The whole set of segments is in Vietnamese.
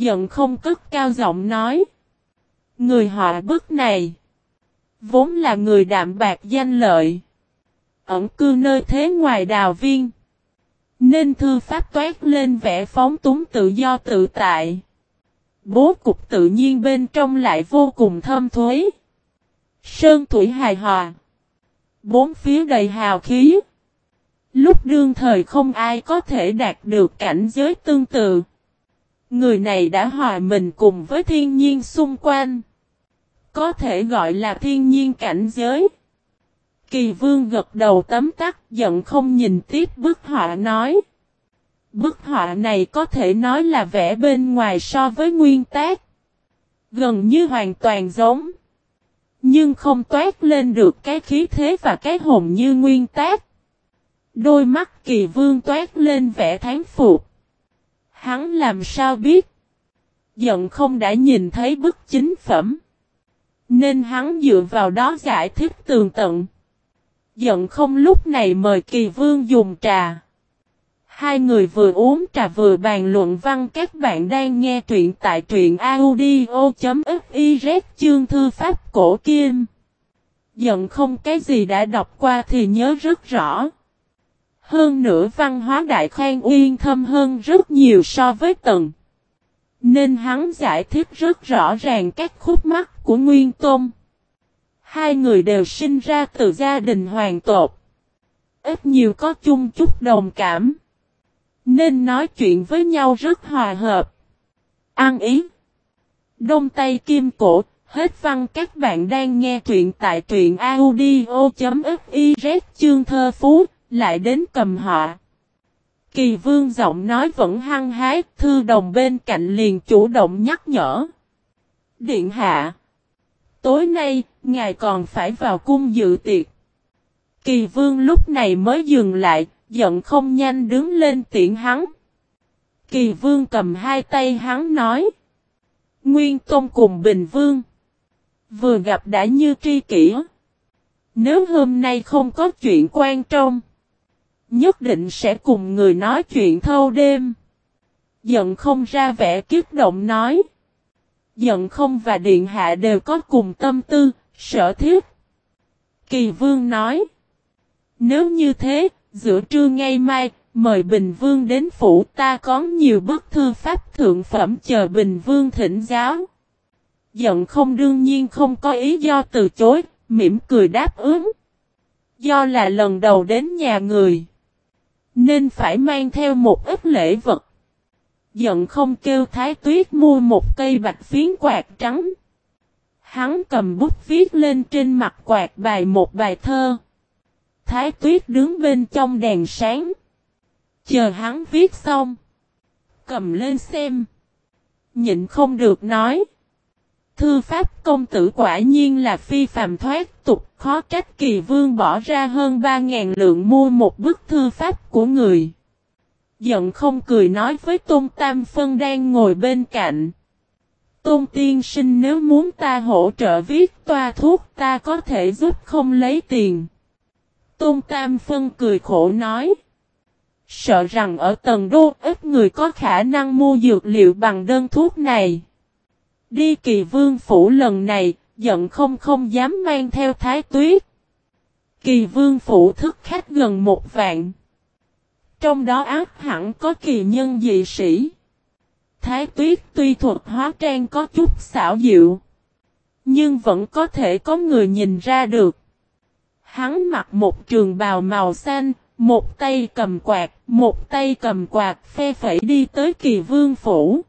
Giận không cất cao giọng nói. Người họ bức này. Vốn là người đạm bạc danh lợi. Ẩn cư nơi thế ngoài đào viên. Nên thư pháp toát lên vẻ phóng túng tự do tự tại. Bố cục tự nhiên bên trong lại vô cùng thâm thuế. Sơn thủy hài hòa. Bốn phía đầy hào khí. Lúc đương thời không ai có thể đạt được cảnh giới tương tự. Người này đã hòa mình cùng với thiên nhiên xung quanh. Có thể gọi là thiên nhiên cảnh giới. Kỳ vương gật đầu tấm tắc, giận không nhìn tiếp bức họa nói. Bức họa này có thể nói là vẽ bên ngoài so với nguyên tác. Gần như hoàn toàn giống. Nhưng không toát lên được cái khí thế và cái hồn như nguyên tác. Đôi mắt kỳ vương toát lên vẻ tháng phục. Hắn làm sao biết? Giận không đã nhìn thấy bức chính phẩm. Nên hắn dựa vào đó giải thích tường tận. Giận không lúc này mời kỳ vương dùng trà. Hai người vừa uống trà vừa bàn luận văn, các bạn đang nghe truyện tại truyện audio.fiz chương thư pháp cổ kim. Giận không, cái gì đã đọc qua thì nhớ rất rõ. Hơn nữa văn hóa đại khoan uyên thâm hơn rất nhiều so với tầng. Nên hắn giải thích rất rõ ràng các khúc mắc của Nguyên Tôn. Hai người đều sinh ra từ gia đình hoàng tộc. Ít nhiều có chung chút đồng cảm. Nên nói chuyện với nhau rất hòa hợp. Ăn ý. Đông Tây Kim Cổ, hết văn các bạn đang nghe truyện tại truyện audio.fiz chương thơ phú, lại đến cầm họ. Kỳ vương giọng nói vẫn hăng hái, thư đồng bên cạnh liền chủ động nhắc nhở. Điện hạ. Tối nay, ngài còn phải vào cung dự tiệc. Kỳ vương lúc này mới dừng lại, giận không nhanh đứng lên tiện hắn. Kỳ vương cầm hai tay hắn nói. Nguyên Tôn cùng Bình Vương. Vừa gặp đã như tri kỷ. Nếu hôm nay không có chuyện quan trọng. Nhất định sẽ cùng người nói chuyện thâu đêm. Giận không ra vẻ kiếp động nói. Giận không và Điện Hạ đều có cùng tâm tư, sở thiết. Kỳ Vương nói. Nếu như thế, giữa trưa ngay mai, mời Bình Vương đến phủ ta có nhiều bức thư pháp thượng phẩm chờ Bình Vương thỉnh giáo. Giận không đương nhiên không có ý do từ chối, mỉm cười đáp ứng. Do là lần đầu đến nhà người. Nên phải mang theo một ít lễ vật. Giận không kêu Thái Tuyết mua một cây bạch phiến quạt trắng. Hắn cầm bút viết lên trên mặt quạt bài một bài thơ. Thái Tuyết đứng bên trong đèn sáng. Chờ hắn viết xong. Cầm lên xem. Nhịn không được nói. Thư pháp công tử quả nhiên là phi phàm thoát tục, khó trách kỳ vương bỏ ra hơn 3.000 lượng mua một bức thư pháp của người. Giận không cười nói với Tôn Tam Phân đang ngồi bên cạnh. Tôn tiên sinh nếu muốn ta hỗ trợ viết toa thuốc ta có thể giúp không lấy tiền. Tôn Tam Phân cười khổ nói. Sợ rằng ở tầng đô ít người có khả năng mua dược liệu bằng đơn thuốc này. Đi kỳ vương phủ lần này, giận không không dám mang theo thái tuyết. Kỳ vương phủ thức khách gần một vạn. Trong đó ác hẳn có kỳ nhân dị sĩ. Thái tuyết tuy thuật hóa trang có chút xảo diệu. Nhưng vẫn có thể có người nhìn ra được. Hắn mặc một trường bào màu xanh, một tay cầm quạt, một tay cầm quạt phe phẩy đi tới kỳ vương phủ.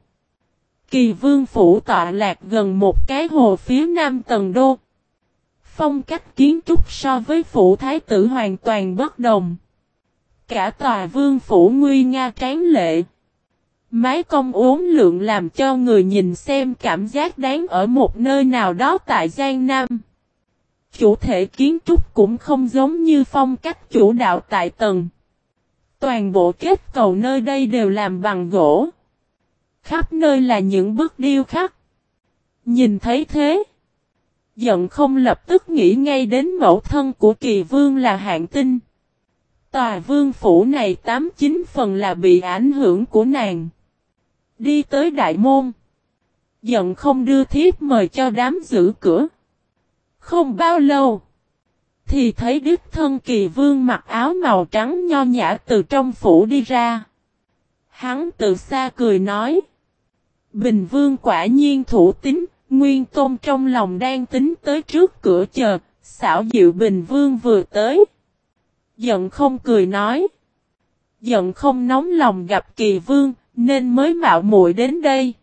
Kỳ vương phủ tọa lạc gần một cái hồ phía nam tầng đô. Phong cách kiến trúc so với phủ thái tử hoàn toàn bất đồng. Cả tòa vương phủ nguy nga tráng lệ. Mái công uốn lượng làm cho người nhìn xem cảm giác đáng ở một nơi nào đó tại Giang Nam. Chủ thể kiến trúc cũng không giống như phong cách chủ đạo tại tầng. Toàn bộ kết cầu nơi đây đều làm bằng gỗ. Khắp nơi là những bức điêu khắc. Nhìn thấy thế. Giận không lập tức nghĩ ngay đến mẫu thân của kỳ vương là hạng tinh. Tòa vương phủ này tám chín phần là bị ảnh hưởng của nàng. Đi tới đại môn. Giận không đưa thiếp mời cho đám giữ cửa. Không bao lâu. Thì thấy đức thân kỳ vương mặc áo màu trắng nho nhã từ trong phủ đi ra. Hắn từ xa cười nói. Bình vương quả nhiên thủ tính, nguyên tôn trong lòng đang tính tới trước cửa chờ, xảo diệu bình vương vừa tới. Giận không cười nói. Giận không nóng lòng gặp kỳ vương, nên mới mạo muội đến đây.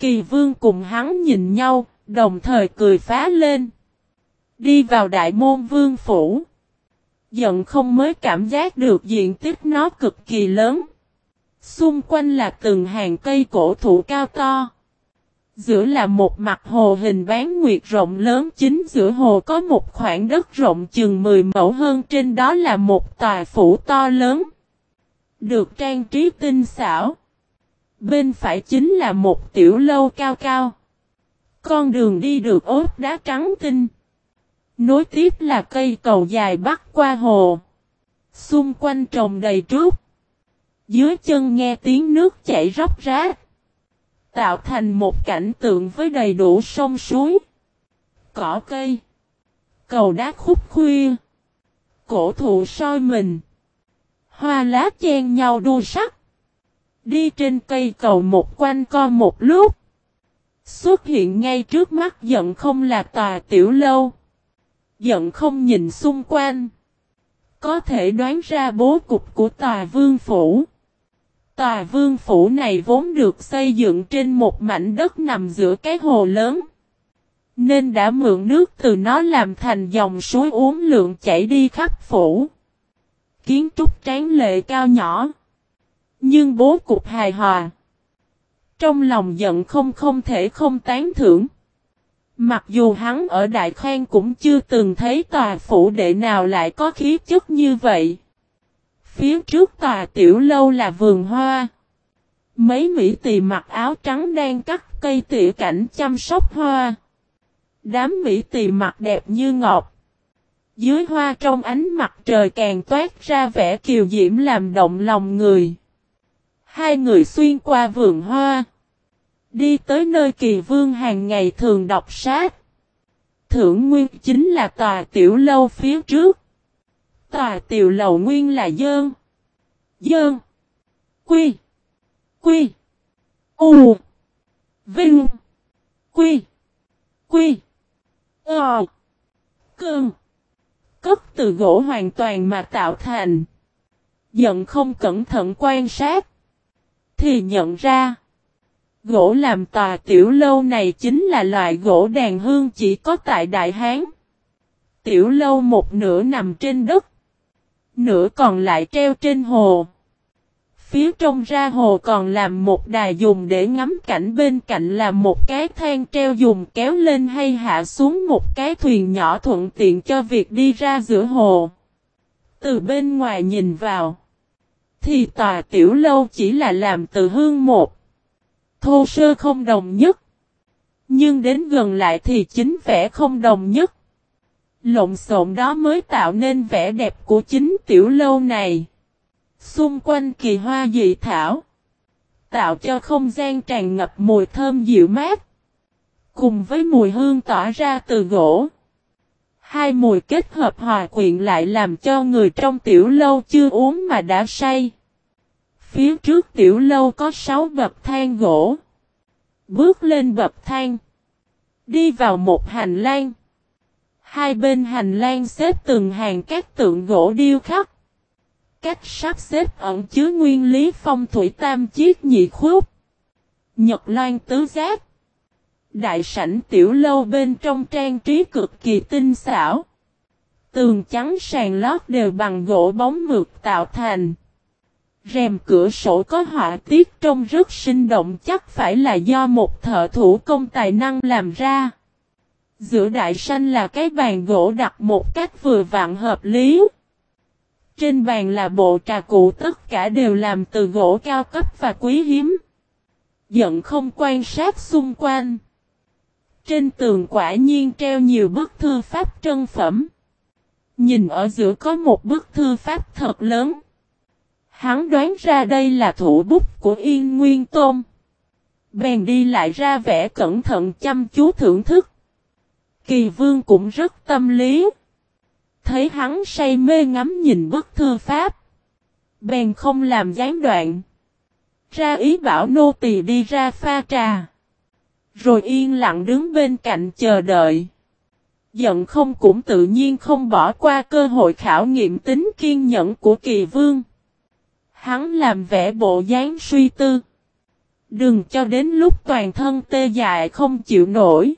Kỳ vương cùng hắn nhìn nhau, đồng thời cười phá lên. Đi vào đại môn vương phủ. Giận không mới cảm giác được diện tích nó cực kỳ lớn. Xung quanh là từng hàng cây cổ thụ cao to. Giữa là một mặt hồ hình bán nguyệt rộng lớn, chính giữa hồ có một khoảng đất rộng chừng 10 mẫu, hơn trên đó là một tòa phủ to lớn. Được trang trí tinh xảo. Bên phải chính là một tiểu lâu cao cao. Con đường đi được ốp đá trắng tinh. Nối tiếp là cây cầu dài bắc qua hồ. Xung quanh trồng đầy trúc. Dưới chân nghe tiếng nước chảy róc rách. Tạo thành một cảnh tượng với đầy đủ sông suối. Cỏ cây. Cầu đá khúc khuya. Cổ thụ soi mình. Hoa lá chen nhau đua sắc. Đi trên cây cầu một quanh co một lúc. Xuất hiện ngay trước mắt giận không là tòa tiểu lâu. Giận không nhìn xung quanh. Có thể đoán ra bố cục của tòa vương phủ. Tòa vương phủ này vốn được xây dựng trên một mảnh đất nằm giữa cái hồ lớn. Nên đã mượn nước từ nó làm thành dòng suối uống lượng chảy đi khắp phủ. Kiến trúc tráng lệ cao nhỏ. Nhưng bố cục hài hòa. Trong lòng giận không không thể không tán thưởng. Mặc dù hắn ở Đại Khoan cũng chưa từng thấy tòa phủ đệ nào lại có khí chất như vậy. Phía trước tòa tiểu lâu là vườn hoa. Mấy Mỹ tỳ mặc áo trắng đang cắt cây tỉa cảnh chăm sóc hoa. Đám Mỹ tỳ mặc đẹp như ngọc. Dưới hoa trong ánh mặt trời càng toát ra vẻ kiều diễm làm động lòng người. Hai người xuyên qua vườn hoa. Đi tới nơi kỳ vương hàng ngày thường đọc sát. Thưởng nguyên chính là tòa tiểu lâu phía trước. Tòa tiểu lầu nguyên là dơn. Dơn. Quy. Quy. U. Vinh. Quy. Quy. Ờ. Cơn. Cất từ gỗ hoàn toàn mà tạo thành. Giận không cẩn thận quan sát. Thì nhận ra. Gỗ làm tòa tiểu lâu này chính là loại gỗ đàn hương chỉ có tại Đại Hán. Tiểu lâu một nửa nằm trên đất. Nửa còn lại treo trên hồ. Phía trong ra hồ còn làm một đài dùng để ngắm cảnh, bên cạnh là một cái thang treo dùng kéo lên hay hạ xuống một cái thuyền nhỏ thuận tiện cho việc đi ra giữa hồ. Từ bên ngoài nhìn vào. Thì tòa tiểu lâu chỉ là làm từ hương một. Thô sơ không đồng nhất. Nhưng đến gần lại thì chính vẻ không đồng nhất. Lộn xộn đó mới tạo nên vẻ đẹp của chính tiểu lâu này. Xung quanh kỳ hoa dị thảo. Tạo cho không gian tràn ngập mùi thơm dịu mát. Cùng với mùi hương tỏa ra từ gỗ. Hai mùi kết hợp hòa quyện lại làm cho người trong tiểu lâu chưa uống mà đã say. Phía trước tiểu lâu có sáu bậc thang gỗ. Bước lên bậc thang. Đi vào một hành lang. Hai bên hành lang xếp từng hàng các tượng gỗ điêu khắc. Cách sắp xếp ẩn chứa nguyên lý phong thủy tam chiết nhị khúc. Nhật loan tứ giác. Đại sảnh tiểu lâu bên trong trang trí cực kỳ tinh xảo. Tường trắng sàn lót đều bằng gỗ bóng mượt tạo thành. Rèm cửa sổ có họa tiết trông rất sinh động, chắc phải là do một thợ thủ công tài năng làm ra. Giữa đại sanh là cái bàn gỗ đặt một cách vừa vặn hợp lý. Trên bàn là bộ trà cụ tất cả đều làm từ gỗ cao cấp và quý hiếm. Giận không quan sát xung quanh. Trên tường quả nhiên treo nhiều bức thư pháp trân phẩm. Nhìn ở giữa có một bức thư pháp thật lớn. Hắn đoán ra đây là thủ bút của Yên Nguyên Tôn. Bèn đi lại ra vẻ cẩn thận chăm chú thưởng thức. Kỳ vương cũng rất tâm lý. Thấy hắn say mê ngắm nhìn bức thư pháp. Bèn không làm gián đoạn. Ra ý bảo nô tỳ đi ra pha trà. Rồi yên lặng đứng bên cạnh chờ đợi. Giận không cũng tự nhiên không bỏ qua cơ hội khảo nghiệm tính kiên nhẫn của kỳ vương. Hắn làm vẻ bộ dáng suy tư. Đừng cho đến lúc toàn thân tê dại không chịu nổi.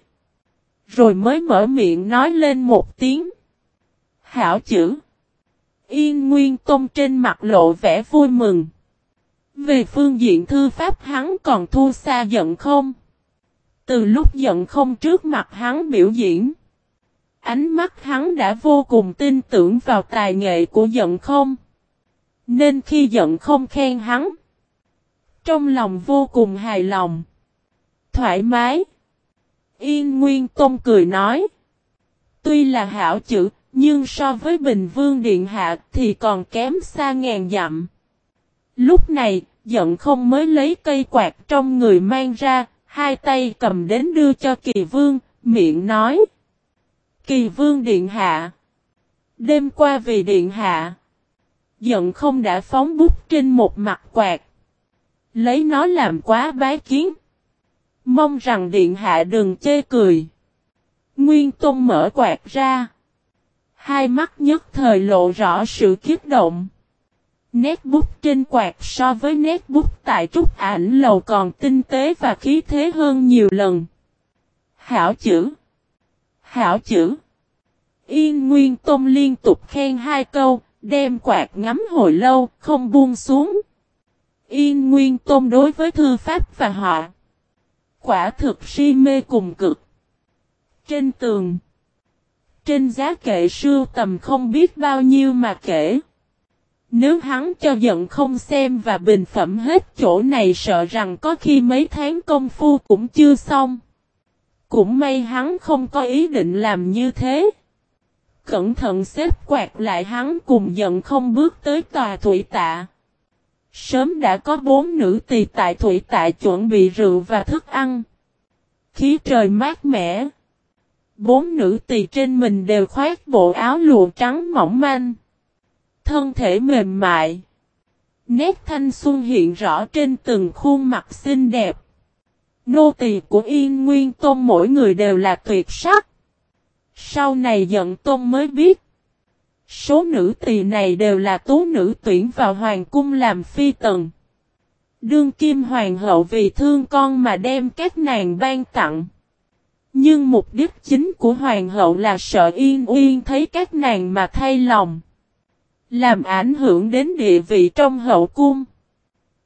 Rồi mới mở miệng nói lên một tiếng. Hảo chữ. Yên Nguyên tông trên mặt lộ vẻ vui mừng. Về phương diện thư pháp hắn còn thua xa giận không? Từ lúc giận không trước mặt hắn biểu diễn. Ánh mắt hắn đã vô cùng tin tưởng vào tài nghệ của giận không. Nên khi giận không khen hắn. Trong lòng vô cùng hài lòng. Thoải mái. Yên Nguyên Tôn cười nói. Tuy là hảo chữ, nhưng so với Bình Vương Điện Hạ thì còn kém xa ngàn dặm. Lúc này, giận không mới lấy cây quạt trong người mang ra, hai tay cầm đến đưa cho kỳ vương, miệng nói. Kỳ vương điện hạ. Đêm qua vì điện hạ. Giận không đã phóng bút trên một mặt quạt. Lấy nó làm quá bái kiến. Mong rằng điện hạ đừng chê cười. Nguyên Tôn mở quạt ra. Hai mắt nhất thời lộ rõ sự kiếp động. Nét bút trên quạt so với nét bút tại trúc ảnh lầu còn tinh tế và khí thế hơn nhiều lần. Hảo chữ. Hảo chữ. Yên Nguyên Tôn liên tục khen hai câu, đem quạt ngắm hồi lâu, không buông xuống. Yên Nguyên Tôn đối với thư pháp và họ. Quả thực si mê cùng cực. Trên tường. Trên giá kệ sưu tầm không biết bao nhiêu mà kể. Nếu hắn cho giận không xem và bình phẩm hết chỗ này sợ rằng có khi mấy tháng công phu cũng chưa xong. Cũng may hắn không có ý định làm như thế. Cẩn thận xếp quạt lại hắn cùng giận không bước tới tòa thủy tạ. Sớm đã có bốn nữ tỳ tại thủy tại chuẩn bị rượu và thức ăn. Khí trời mát mẻ. Bốn nữ tỳ trên mình đều khoác bộ áo lụa trắng mỏng manh. Thân thể mềm mại. Nét thanh xuân hiện rõ trên từng khuôn mặt xinh đẹp. Nô tỳ của Yên Nguyên Tôn mỗi người đều là tuyệt sắc. Sau này giận Tôn mới biết. Số nữ tỳ này đều là tú nữ tuyển vào hoàng cung làm phi tần. Đương kim hoàng hậu vì thương con mà đem các nàng ban tặng. Nhưng mục đích chính của hoàng hậu là sợ yên uyên thấy các nàng mà thay lòng. Làm ảnh hưởng đến địa vị trong hậu cung.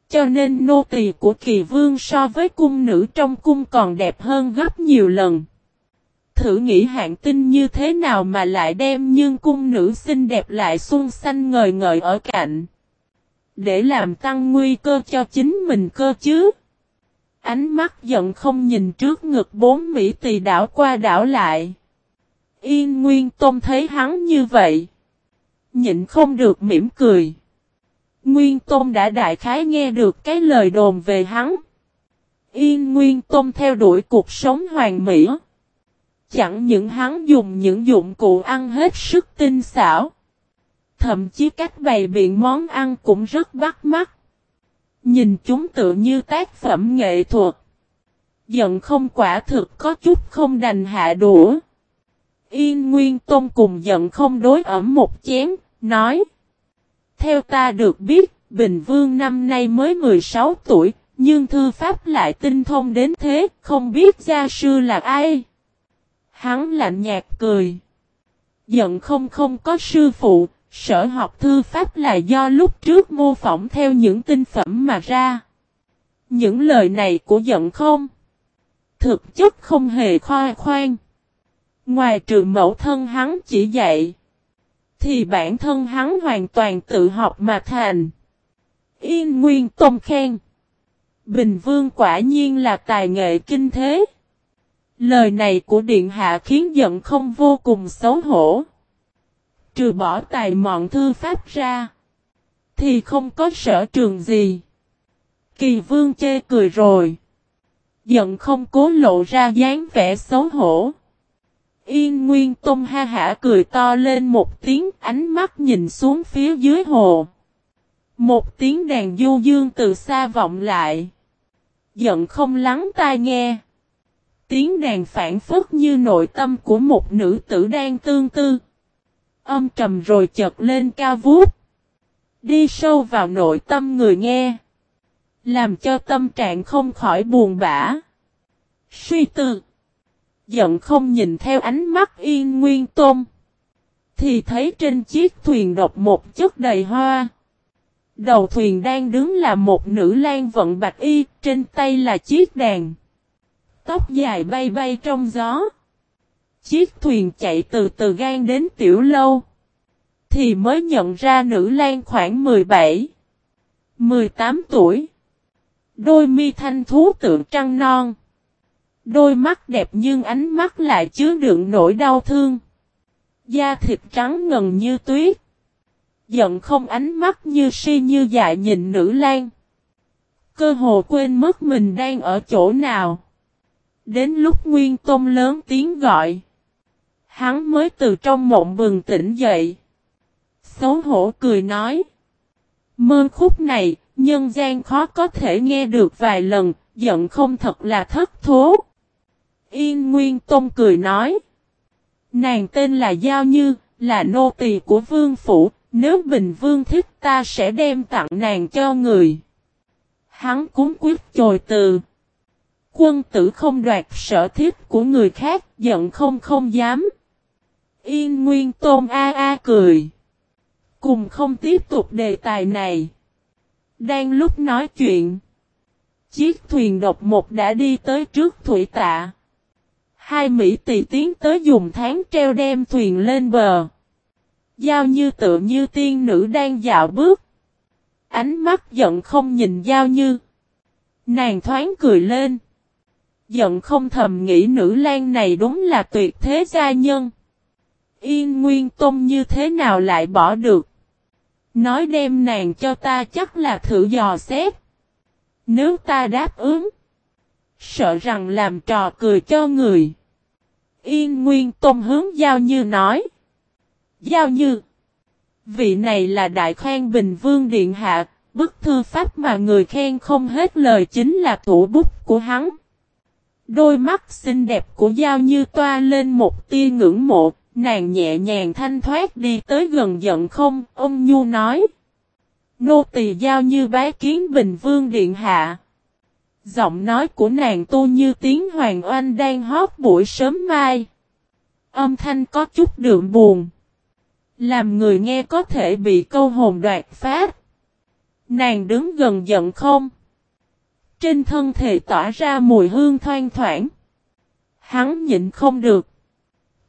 Cho nên nô tỳ của kỳ vương so với cung nữ trong cung còn đẹp hơn gấp nhiều lần. Thử nghĩ hạng tinh như thế nào mà lại đem nhưng cung nữ xinh đẹp lại xuân xanh ngời ngời ở cạnh. Để làm tăng nguy cơ cho chính mình cơ chứ. Ánh mắt giận không nhìn trước ngực bốn Mỹ tỳ đảo qua đảo lại. Yên Nguyên Tôn thấy hắn như vậy. Nhịn không được mỉm cười. Nguyên Tôn đã đại khái nghe được cái lời đồn về hắn. Yên Nguyên Tôn theo đuổi cuộc sống hoàn mỹ. Chẳng những hắn dùng những dụng cụ ăn hết sức tinh xảo. Thậm chí cách bày biện món ăn cũng rất bắt mắt. Nhìn chúng tự như tác phẩm nghệ thuật. Giận không quả thực có chút không đành hạ đũa. Yên Nguyên Tôn cùng giận không đối ẩm một chén, nói. Theo ta được biết, Bình Vương năm nay mới 16 tuổi, nhưng thư pháp lại tinh thông đến thế, không biết gia sư là ai. Hắn lạnh nhạt cười. Giận không không có sư phụ, sở học thư pháp là do lúc trước mô phỏng theo những tinh phẩm mà ra. Những lời này của giận không? Thực chất không hề khoa khoan. Ngoài trừ mẫu thân hắn chỉ dạy. Thì bản thân hắn hoàn toàn tự học mà thành. Yên Nguyên Tôn khen. Bình Vương quả nhiên là tài nghệ kinh thế. Lời này của Điện Hạ khiến giận không vô cùng xấu hổ. Trừ bỏ tài mọn thư pháp ra. Thì không có sở trường gì. Kỳ Vương chê cười rồi. Giận không cố lộ ra dáng vẻ xấu hổ. Yên Nguyên Tông ha hả cười to lên một tiếng, ánh mắt nhìn xuống phía dưới hồ. Một tiếng đàn du dương từ xa vọng lại. Giận không lắng tai nghe. Tiếng đàn phản phất như nội tâm của một nữ tử đang tương tư. Âm trầm rồi chợt lên cao vuốt, Đi sâu vào nội tâm người nghe. Làm cho tâm trạng không khỏi buồn bã. Suy tư. Giận không nhìn theo ánh mắt yên nguyên tôm. Thì thấy trên chiếc thuyền độc một chất đầy hoa. Đầu thuyền đang đứng là một nữ lang vận bạch y, trên tay là chiếc đàn. Tóc dài bay bay trong gió. Chiếc thuyền chạy từ từ gan đến tiểu lâu. Thì mới nhận ra nữ Lan khoảng 17, 18 tuổi. Đôi mi thanh thú tượng trăng non. Đôi mắt đẹp nhưng ánh mắt lại chứa đựng nỗi đau thương. Da thịt trắng ngần như tuyết. Giận không ánh mắt như si như dại nhìn nữ Lan Cơ hồ quên mất mình đang ở chỗ nào. Đến lúc Nguyên Tôn lớn tiếng gọi. Hắn mới từ trong mộng bừng tỉnh dậy. Xấu hổ cười nói. Mơ khúc này, nhân gian khó có thể nghe được vài lần, giận không thật là thất thố. Yên Nguyên Tôn cười nói. Nàng tên là Giao Như, là nô tỳ của vương phủ, nếu Bình Vương thích ta sẽ đem tặng nàng cho người. Hắn cúng quyết chồi từ. Quân tử không đoạt sở thích của người khác, giận không không dám. Yên Nguyên Tôn a a cười. Cùng không tiếp tục đề tài này. Đang lúc nói chuyện. Chiếc thuyền độc một đã đi tới trước thủy tạ. Hai Mỹ tỷ tiến tới dùng tháng treo đem thuyền lên bờ. Giao như tự như tiên nữ đang dạo bước. Ánh mắt giận không nhìn Giao như. Nàng thoáng cười lên. Giận không thầm nghĩ nữ lan này đúng là tuyệt thế gia nhân. Yên Nguyên Tôn như thế nào lại bỏ được. Nói đem nàng cho ta chắc là thử dò xét. Nếu ta đáp ứng. Sợ rằng làm trò cười cho người. Yên Nguyên Tôn hướng Giao Như nói. Giao Như. Vị này là Đại Khoan Bình Vương Điện Hạ. Bức thư pháp mà người khen không hết lời chính là thủ bút của hắn. Đôi mắt xinh đẹp của Giao Như toa lên một tia ngưỡng mộ, nàng nhẹ nhàng thanh thoát đi tới gần giận không, ông Nhu nói. Nô tỳ Giao Như bái kiến Bình Vương Điện Hạ. Giọng nói của nàng tu như tiếng hoàng oanh đang hót buổi sớm mai. Âm thanh có chút đượm buồn. Làm người nghe có thể bị câu hồn đoạt phát. Nàng đứng gần giận không. Trên thân thể tỏa ra mùi hương thoang thoảng. Hắn nhịn không được.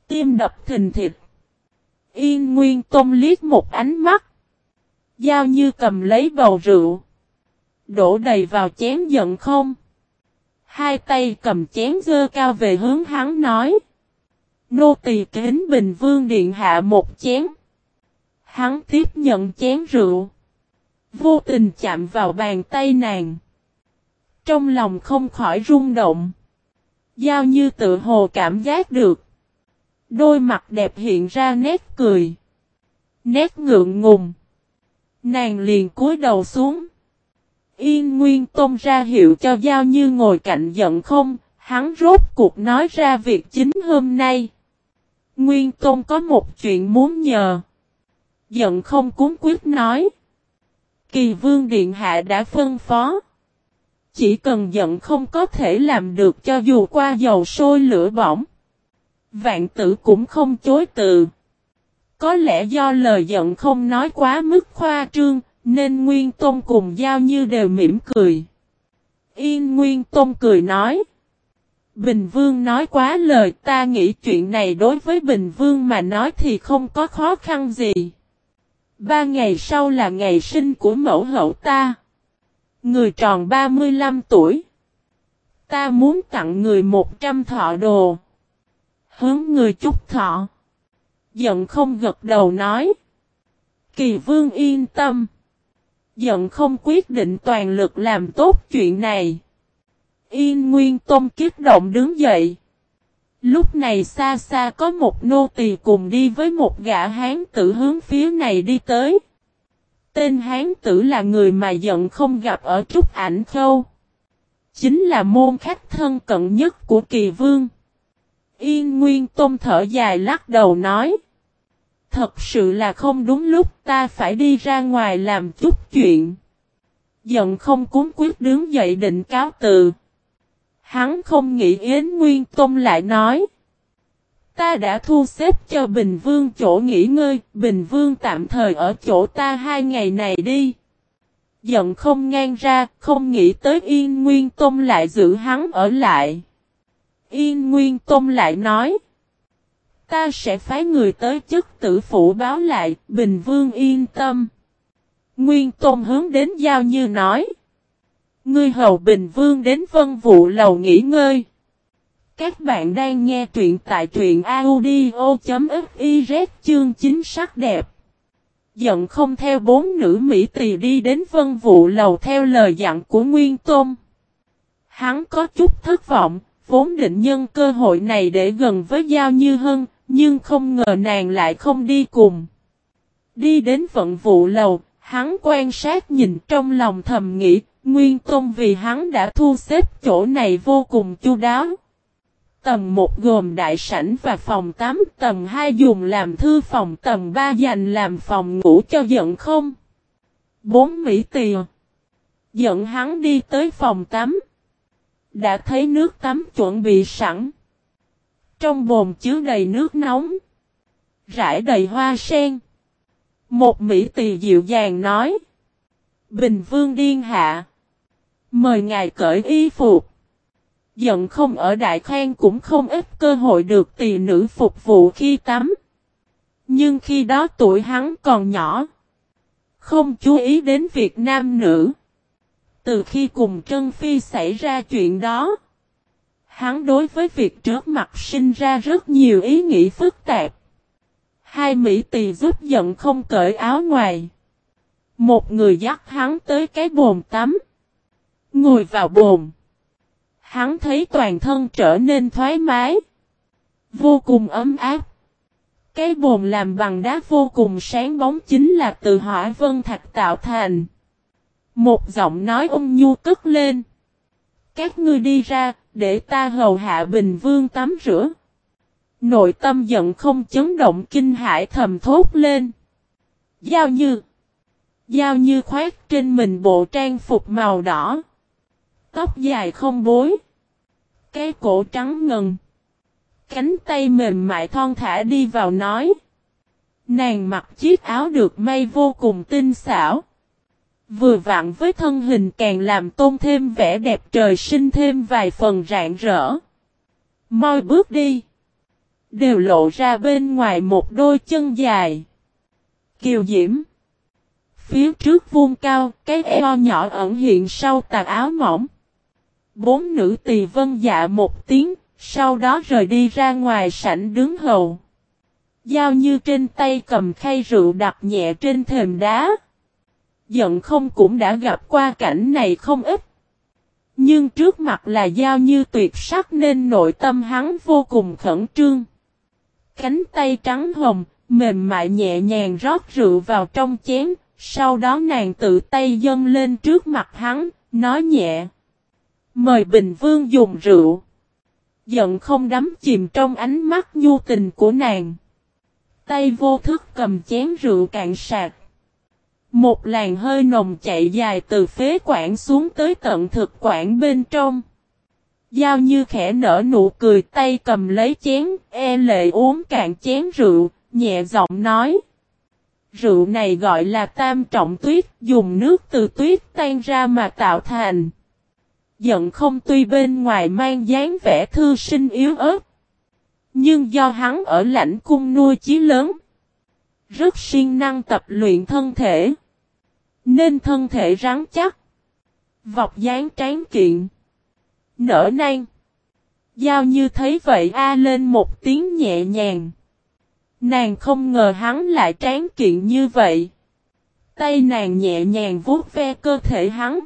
Tim đập thình thịt. Yên Nguyên tôm liếc một ánh mắt. Giao như cầm lấy bầu rượu. Đổ đầy vào chén giận không. Hai tay cầm chén dơ cao về hướng hắn nói. Nô tỳ kính Bình Vương Điện Hạ một chén. Hắn tiếp nhận chén rượu. Vô tình chạm vào bàn tay nàng. Trong lòng không khỏi rung động. Giao như tự hồ cảm giác được. Đôi mặt đẹp hiện ra nét cười. Nét ngượng ngùng. Nàng liền cúi đầu xuống. Yên Nguyên Tôn ra hiệu cho Giao Như ngồi cạnh giận không, hắn rốt cuộc nói ra việc chính hôm nay. Nguyên Tôn có một chuyện muốn nhờ. Giận không cúng quyết nói. Kỳ Vương Điện Hạ đã phân phó. Chỉ cần giận không có thể làm được cho dù qua dầu sôi lửa bỏng. Vạn tử cũng không chối từ. Có lẽ do lời giận không nói quá mức khoa trương, nên Nguyên Tôn cùng Giao Như đều mỉm cười. Yên Nguyên Tôn cười nói. Bình Vương nói quá lời ta nghĩ chuyện này đối với Bình Vương mà nói thì không có khó khăn gì. Ba ngày sau là ngày sinh của mẫu hậu ta. Người tròn 35 tuổi. Ta muốn tặng người 100 thọ đồ. Hướng người chúc thọ. Giận không gật đầu nói. Kỳ vương yên tâm. Giận không quyết định toàn lực làm tốt chuyện này. Yên Nguyên Tôn kiếp động đứng dậy. Lúc này xa xa có một nô tỳ cùng đi với một gã hán tử hướng phía này đi tới. Tên hán tử là người mà giận không gặp ở Trúc Ảnh Khâu. Chính là môn khách thân cận nhất của kỳ vương. Yên Nguyên Tôn thở dài lắc đầu nói. Thật sự là không đúng lúc ta phải đi ra ngoài làm chút chuyện. Giận không cúng quyết đứng dậy định cáo từ. Hắn không nghĩ Yến Nguyên Tôn lại nói. Ta đã thu xếp cho Bình Vương chỗ nghỉ ngơi, Bình Vương tạm thời ở chỗ ta hai ngày này đi. Giận không ngang ra, không nghĩ tới Yên Nguyên Tôn lại giữ hắn ở lại. Yên Nguyên Tôn lại nói. Ta sẽ phái người tới chức tử phủ báo lại, Bình Vương yên tâm. Nguyên Tôn hướng đến Giao Như nói. Ngươi hầu Bình Vương đến vân vụ lầu nghỉ ngơi. Các bạn đang nghe truyện tại truyện audio.fiz chương chính sắc đẹp. Giận không theo bốn nữ Mỹ tỳ đi đến vân vụ lầu theo lời dặn của Nguyên Tôn. Hắn có chút thất vọng, vốn định nhân cơ hội này để gần với Giao Như Hân, nhưng không ngờ nàng lại không đi cùng. Đi đến vận vụ lầu, hắn quan sát nhìn trong lòng thầm nghĩ, Nguyên Tôn vì hắn đã thu xếp chỗ này vô cùng chu đáo. Tầng 1 gồm đại sảnh và phòng 8, tầng 2 dùng làm thư phòng, tầng 3 dành làm phòng ngủ cho giận không. 4 Mỹ tìa. Giận hắn đi tới phòng 8. Đã thấy nước tắm chuẩn bị sẵn. Trong bồn chứa đầy nước nóng. Rải đầy hoa sen. Một Mỹ tỳ dịu dàng nói. Bình vương điên hạ. Mời ngài cởi y phục. Giận không ở đại khoan cũng không ít cơ hội được tỳ nữ phục vụ khi tắm. Nhưng khi đó tuổi hắn còn nhỏ. Không chú ý đến việc nam nữ. Từ khi cùng Trân Phi xảy ra chuyện đó. Hắn đối với việc trước mặt sinh ra rất nhiều ý nghĩ phức tạp. Hai Mỹ tỳ giúp giận không cởi áo ngoài. Một người dắt hắn tới cái bồn tắm. Ngồi vào bồn. Hắn thấy toàn thân trở nên thoải mái. Vô cùng ấm áp. Cái bồn làm bằng đá vô cùng sáng bóng chính là từ hỏa vân thạch tạo thành. Một giọng nói ôn nhu cất lên. Các ngươi đi ra, để ta hầu hạ Bình Vương tắm rửa. Nội tâm giận không chấn động kinh hải thầm thốt lên. Giao như. Giao như khoát trên mình bộ trang phục màu đỏ. Tóc dài không bối. Cái cổ trắng ngần. Cánh tay mềm mại thon thả đi vào nói. Nàng mặc chiếc áo được may vô cùng tinh xảo. Vừa vặn với thân hình càng làm tôn thêm vẻ đẹp trời sinh thêm vài phần rạng rỡ. Moi bước đi. Đều lộ ra bên ngoài một đôi chân dài. Kiều diễm. Phía trước vuông cao, cái eo nhỏ ẩn hiện sau tà áo mỏng. Bốn nữ tỳ vân dạ một tiếng, sau đó rời đi ra ngoài sảnh đứng hầu. Giao như trên tay cầm khay rượu đặt nhẹ trên thềm đá. Giận không cũng đã gặp qua cảnh này không ít. Nhưng trước mặt là giao như tuyệt sắc nên nội tâm hắn vô cùng khẩn trương. Cánh tay trắng hồng, mềm mại nhẹ nhàng rót rượu vào trong chén, sau đó nàng tự tay dâng lên trước mặt hắn, nói nhẹ. Mời Bình Vương dùng rượu. Giận không đắm chìm trong ánh mắt nhu tình của nàng. Tay vô thức cầm chén rượu cạn sạc. Một làn hơi nồng chạy dài từ phế quản xuống tới tận thực quản bên trong. Giao như khẽ nở nụ cười tay cầm lấy chén, e lệ uống cạn chén rượu, nhẹ giọng nói. Rượu này gọi là tam trọng tuyết, dùng nước từ tuyết tan ra mà tạo thành. Giận không tuy bên ngoài mang dáng vẻ thư sinh yếu ớt. Nhưng do hắn ở lãnh cung nuôi chí lớn. Rất siêng năng tập luyện thân thể. Nên thân thể rắn chắc. Vọc dáng tráng kiện. Nở nang. Giao như thấy vậy a lên một tiếng nhẹ nhàng. Nàng không ngờ hắn lại tráng kiện như vậy. Tay nàng nhẹ nhàng vuốt ve cơ thể hắn.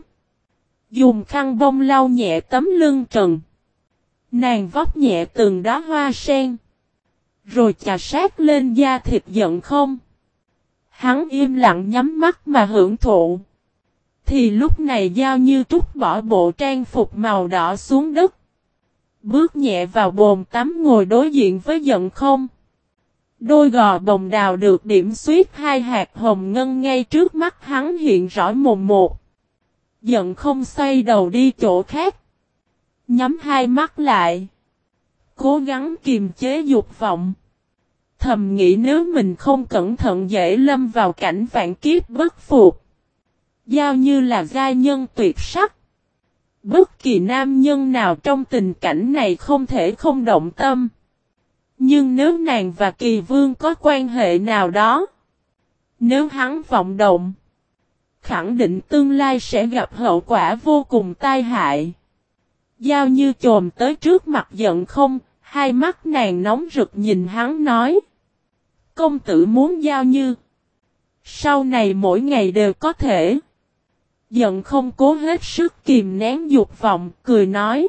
Dùng khăn bông lau nhẹ tấm lưng trần. Nàng vóc nhẹ từng đó hoa sen. Rồi chà sát lên da thịt giận không. Hắn im lặng nhắm mắt mà hưởng thụ. Thì lúc này giao như Trúc bỏ bộ trang phục màu đỏ xuống đất. Bước nhẹ vào bồn tắm ngồi đối diện với giận không. Đôi gò bồng đào được điểm xuyết hai hạt hồng ngân ngay trước mắt hắn hiện rõ mồm một. Giận không xoay đầu đi chỗ khác. Nhắm hai mắt lại. Cố gắng kiềm chế dục vọng. Thầm nghĩ nếu mình không cẩn thận dễ lâm vào cảnh vạn kiếp bất phục. Giao như là giai nhân tuyệt sắc. Bất kỳ nam nhân nào trong tình cảnh này không thể không động tâm. Nhưng nếu nàng và kỳ vương có quan hệ nào đó. Nếu hắn vọng động. Khẳng định tương lai sẽ gặp hậu quả vô cùng tai hại. Giao như trồm tới trước mặt giận không. Hai mắt nàng nóng rực nhìn hắn nói. Công tử muốn giao như. Sau này mỗi ngày đều có thể. Giận không cố hết sức kìm nén dục vọng, cười nói.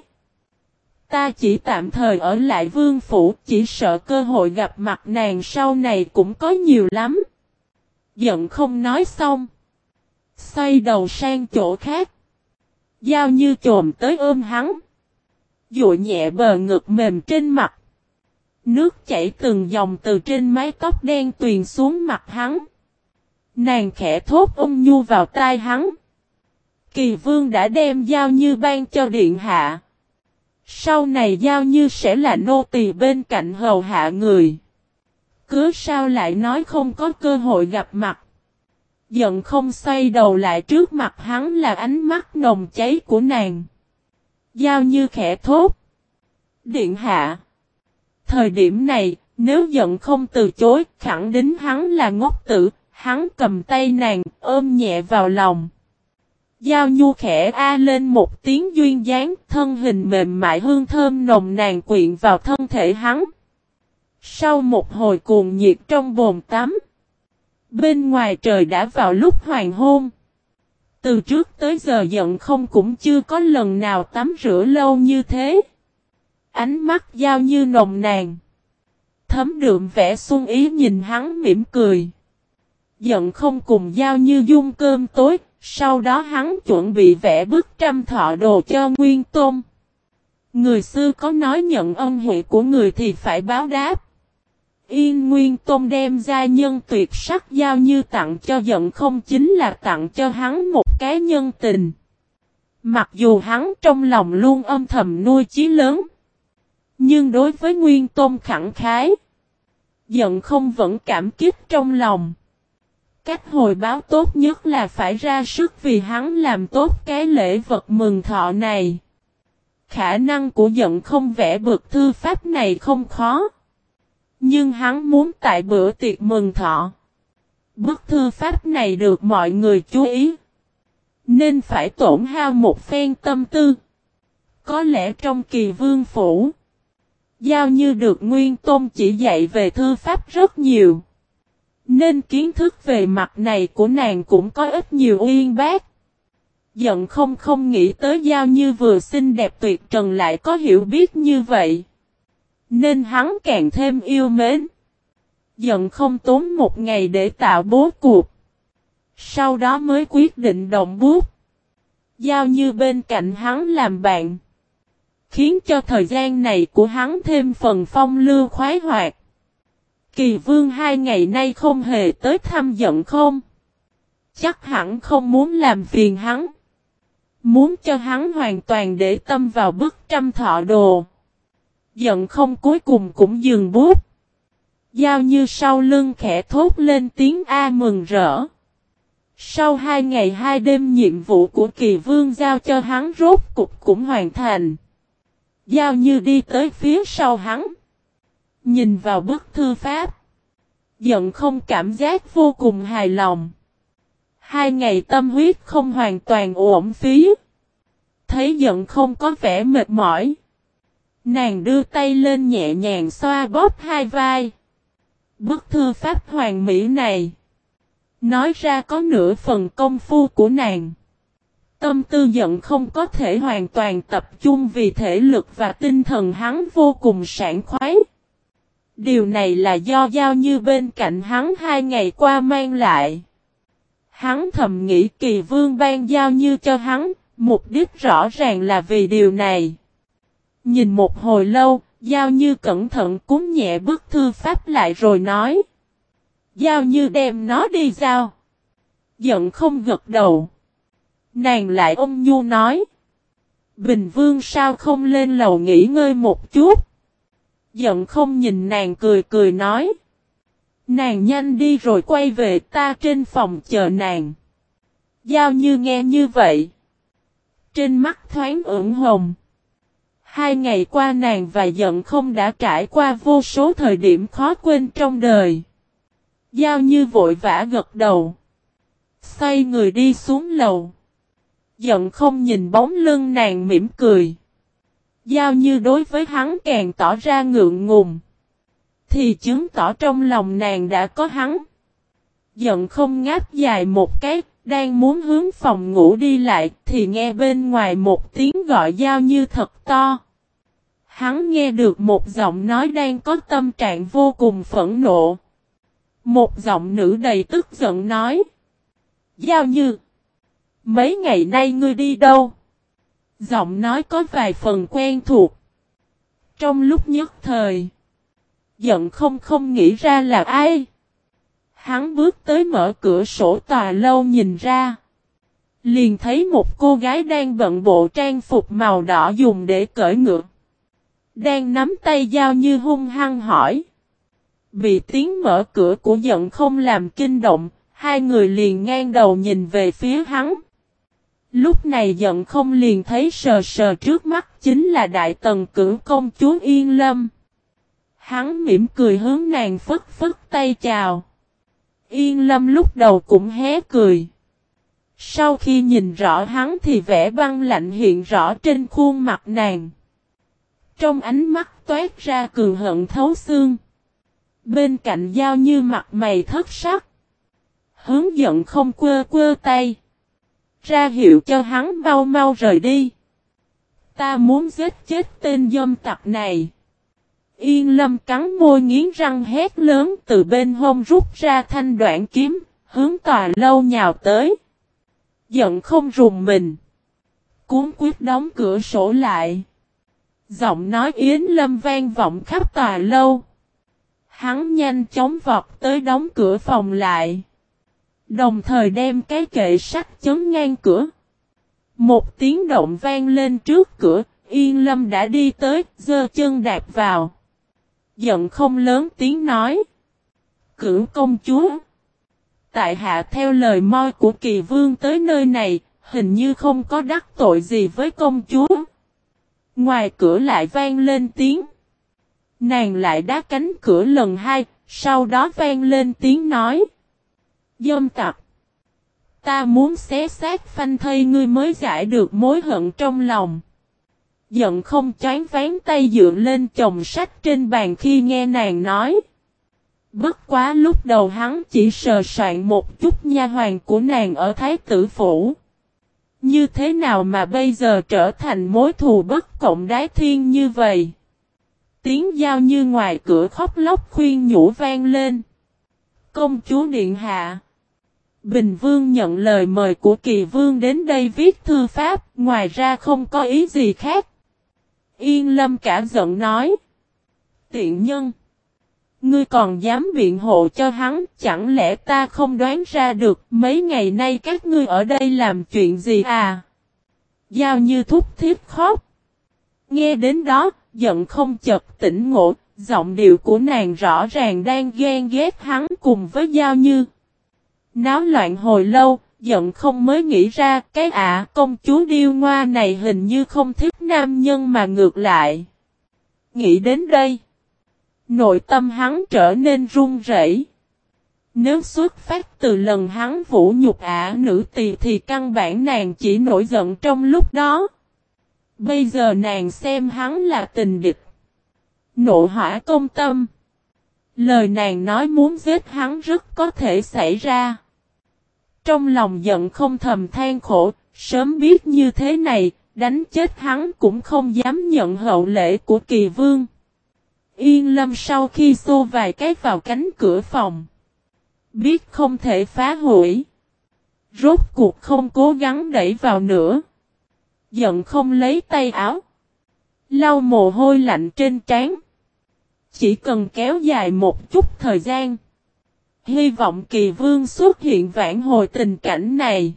Ta chỉ tạm thời ở lại vương phủ, chỉ sợ cơ hội gặp mặt nàng sau này cũng có nhiều lắm. Giận không nói xong. Xoay đầu sang chỗ khác. Giao như trồm tới ôm hắn. Dụi nhẹ bờ ngực mềm trên mặt. Nước chảy từng dòng từ trên mái tóc đen tuyền xuống mặt hắn. Nàng khẽ thốt ôm nhu vào tai hắn. Kỳ vương đã đem giao như ban cho điện hạ. Sau này giao như sẽ là nô tỳ bên cạnh hầu hạ người. Cứ sao lại nói không có cơ hội gặp mặt. Giận không xoay đầu lại trước mặt hắn là ánh mắt nồng cháy của nàng. Giao như khẽ thốt. Điện hạ. Thời điểm này, nếu giận không từ chối, khẳng định hắn là ngốc tử, hắn cầm tay nàng, ôm nhẹ vào lòng. Giao nhu khẽ a lên một tiếng duyên dáng, thân hình mềm mại hương thơm nồng nàn quyện vào thân thể hắn. Sau một hồi cuồng nhiệt trong bồn tắm, bên ngoài trời đã vào lúc hoàng hôn. Từ trước tới giờ giận không cũng chưa có lần nào tắm rửa lâu như thế. Ánh mắt giao như nồng nàn. Thấm đượm vẻ xuân ý nhìn hắn mỉm cười. Giận không cùng giao như dung cơm tối, sau đó hắn chuẩn bị vẽ bức trăm thọ đồ cho Nguyên Tôn. Người xưa có nói nhận ân huệ của người thì phải báo đáp. Yên Nguyên Tôn đem gia nhân tuyệt sắc giao như tặng cho giận không chính là tặng cho hắn một cái nhân tình. Mặc dù hắn trong lòng luôn âm thầm nuôi chí lớn. Nhưng đối với Nguyên Tôn khẳng khái. Giận không vẫn cảm kích trong lòng. Cách hồi báo tốt nhất là phải ra sức vì hắn làm tốt cái lễ vật mừng thọ này. Khả năng của giận không vẽ bực thư pháp này không khó. Nhưng hắn muốn tại bữa tiệc mừng thọ. Bức thư pháp này được mọi người chú ý. Nên phải tổn hao một phen tâm tư. Có lẽ trong kỳ vương phủ. Giao như được nguyên tôn chỉ dạy về thư pháp rất nhiều. Nên kiến thức về mặt này của nàng cũng có ít nhiều uyên bác. Giận không không nghĩ tới Giao Như vừa xinh đẹp tuyệt trần lại có hiểu biết như vậy. Nên hắn càng thêm yêu mến. Giận không tốn một ngày để tạo bố cuộc. Sau đó mới quyết định động bút. Giao Như bên cạnh hắn làm bạn. Khiến cho thời gian này của hắn thêm phần phong lưu khoái hoạt. Kỳ vương hai ngày nay không hề tới thăm giận không? Chắc hẳn không muốn làm phiền hắn. Muốn cho hắn hoàn toàn để tâm vào bức trăm thọ đồ. Giận không cuối cùng cũng dừng bút. Giao như sau lưng khẽ thốt lên tiếng A mừng rỡ. Sau hai ngày hai đêm nhiệm vụ của kỳ vương giao cho hắn rốt cục cũng hoàn thành. Giao như đi tới phía sau hắn. Nhìn vào bức thư pháp. Giận không cảm giác vô cùng hài lòng. Hai ngày tâm huyết không hoàn toàn uổng phí. Thấy giận không có vẻ mệt mỏi. Nàng đưa tay lên nhẹ nhàng xoa bóp hai vai. Bức thư pháp hoàng mỹ này. Nói ra có nửa phần công phu của nàng. Tâm tư giận không có thể hoàn toàn tập trung vì thể lực và tinh thần hắn vô cùng sảng khoái. Điều này là do giao như bên cạnh hắn hai ngày qua mang lại. Hắn thầm nghĩ kỳ vương ban giao như cho hắn, mục đích rõ ràng là vì điều này. Nhìn một hồi lâu, giao như cẩn thận cúm nhẹ bức thư pháp lại rồi nói. Giao như đem nó đi giao. Giận không gật đầu. Nàng lại ôm nhu nói. Bình vương sao không lên lầu nghỉ ngơi một chút. Giận không nhìn nàng cười cười nói. Nàng nhanh đi rồi quay về ta trên phòng chờ nàng. Giao như nghe như vậy. Trên mắt thoáng ửng hồng. Hai ngày qua nàng và giận không đã trải qua vô số thời điểm khó quên trong đời. Giao như vội vã gật đầu. Xoay người đi xuống lầu. Giận không nhìn bóng lưng nàng mỉm cười. Giao như đối với hắn càng tỏ ra ngượng ngùng. Thì chứng tỏ trong lòng nàng đã có hắn. Giận không ngáp dài một cái, đang muốn hướng phòng ngủ đi lại, thì nghe bên ngoài một tiếng gọi giao như thật to. Hắn nghe được một giọng nói đang có tâm trạng vô cùng phẫn nộ. Một giọng nữ đầy tức giận nói. Giao như. Mấy ngày nay ngươi đi đâu? Giọng nói có vài phần quen thuộc. Trong lúc nhất thời. Giận không không nghĩ ra là ai. Hắn bước tới mở cửa sổ tòa lâu nhìn ra. Liền thấy một cô gái đang bận bộ trang phục màu đỏ dùng để cởi ngựa. Đang nắm tay dao như hung hăng hỏi. Vì tiếng mở cửa của giận không làm kinh động, hai người liền ngang đầu nhìn về phía hắn. Lúc này giận không liền thấy sờ sờ trước mắt chính là đại tần cử công chúa Yên Lâm. Hắn mỉm cười hướng nàng phất phất tay chào. Yên Lâm lúc đầu cũng hé cười. Sau khi nhìn rõ hắn thì vẻ băng lạnh hiện rõ trên khuôn mặt nàng. Trong ánh mắt toát ra cường hận thấu xương. Bên cạnh giao như mặt mày thất sắc. Hướng giận không quơ quơ tay. Ra hiệu cho hắn mau mau rời đi. Ta muốn giết chết tên dâm tặc này. Yên lâm cắn môi nghiến răng hét lớn từ bên hông rút ra thanh đoạn kiếm, hướng tòa lâu nhào tới. Giận không rùng mình. Cuốn quyết đóng cửa sổ lại. Giọng nói Yến Lâm vang vọng khắp tòa lâu. Hắn nhanh chóng vọt tới đóng cửa phòng lại. Đồng thời đem cái kệ sắt chấn ngang cửa. Một tiếng động vang lên trước cửa, Yên Lâm đã đi tới, giơ chân đạp vào. Giận không lớn tiếng nói. Cửu công chúa. Tại hạ theo lời moi của kỳ vương tới nơi này, hình như không có đắc tội gì với công chúa. Ngoài cửa lại vang lên tiếng. Nàng lại đá cánh cửa lần hai, sau đó vang lên tiếng nói. Dâm tặc. Ta muốn xé xác phanh thây ngươi mới giải được mối hận trong lòng. Giận không chán ván tay dựa lên chồng sách trên bàn khi nghe nàng nói. Bất quá lúc đầu hắn chỉ sờ soạn một chút nha hoàng của nàng ở Thái tử Phủ. Như thế nào mà bây giờ trở thành mối thù bất cộng đái thiên như vậy? Tiếng giao như ngoài cửa khóc lóc khuyên nhủ vang lên. Công chúa Điện Hạ Bình Vương nhận lời mời của Kỳ Vương đến đây viết thư pháp, ngoài ra không có ý gì khác. Yên Lâm cả giận nói. Tiện nhân! Ngươi còn dám biện hộ cho hắn, chẳng lẽ ta không đoán ra được mấy ngày nay các ngươi ở đây làm chuyện gì à? Giao như thúc thiết khóc. Nghe đến đó, giận không chật tỉnh ngộ, giọng điệu của nàng rõ ràng đang ghen ghét hắn cùng với Giao như. Náo loạn hồi lâu, giận không mới nghĩ ra cái à, công chúa điêu ngoa này hình như không thích nam nhân mà ngược lại. Nghĩ đến đây. Nội tâm hắn trở nên run rẩy. Nếu xuất phát từ lần hắn vũ nhục ả nữ tỳ thì căn bản nàng chỉ nổi giận trong lúc đó. Bây giờ nàng xem hắn là tình địch. Nộ hỏa công tâm. Lời nàng nói muốn giết hắn rất có thể xảy ra. Trong lòng giận không thầm than khổ, Sớm biết như thế này, đánh chết hắn cũng không dám nhận hậu lễ của kỳ vương. Yên lâm sau khi xô vài cái vào cánh cửa phòng. Biết không thể phá hủy. Rốt cuộc không cố gắng đẩy vào nữa. Giận không lấy tay áo. Lau mồ hôi lạnh trên trán. Chỉ cần kéo dài một chút thời gian. Hy vọng kỳ vương xuất hiện vãn hồi tình cảnh này.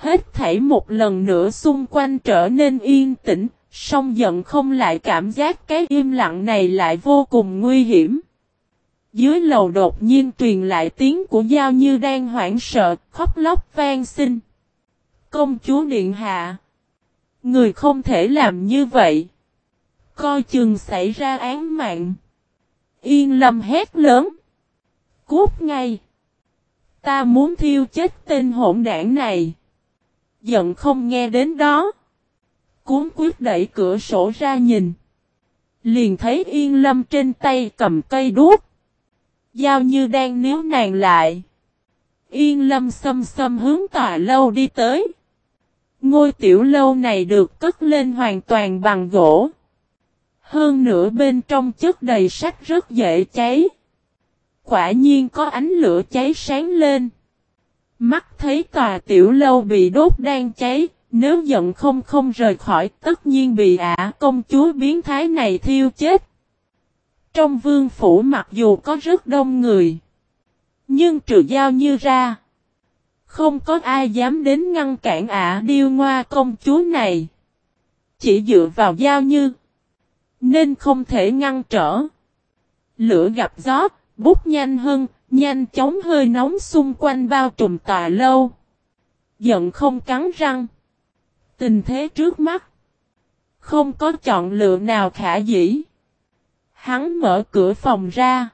Hết thảy một lần nữa xung quanh trở nên yên tĩnh, song giận không lại cảm giác cái im lặng này lại vô cùng nguy hiểm. Dưới lầu đột nhiên truyền lại tiếng của Giao Như đang hoảng sợ, khóc lóc vang xin. Công chúa Điện Hạ. Người không thể làm như vậy. Coi chừng xảy ra án mạng. Yên lâm hét lớn. Cút ngay. Ta muốn thiêu chết tên hỗn đảng này. Giận không nghe đến đó. Cuốn quyết đẩy cửa sổ ra nhìn. Liền thấy yên lâm trên tay cầm cây đuốc. Giao như đang níu nàng lại. Yên lâm xâm xâm hướng tòa lâu đi tới. Ngôi tiểu lâu này được cất lên hoàn toàn bằng gỗ. Hơn nữa bên trong chất đầy sách rất dễ cháy. Quả nhiên có ánh lửa cháy sáng lên. Mắt thấy tòa tiểu lâu bị đốt đang cháy, nếu giận không không rời khỏi tất nhiên bị ả công chúa biến thái này thiêu chết. Trong vương phủ mặc dù có rất đông người, nhưng trừ giao như ra, không có ai dám đến ngăn cản ả điêu ngoa công chúa này. Chỉ dựa vào giao như, nên không thể ngăn trở. Lửa gặp gió, bút nhanh hơn, nhanh chóng hơi nóng xung quanh bao trùm tòa lâu. Giận không cắn răng. Tình thế trước mắt. Không có chọn lựa nào khả dĩ. Hắn mở cửa phòng ra.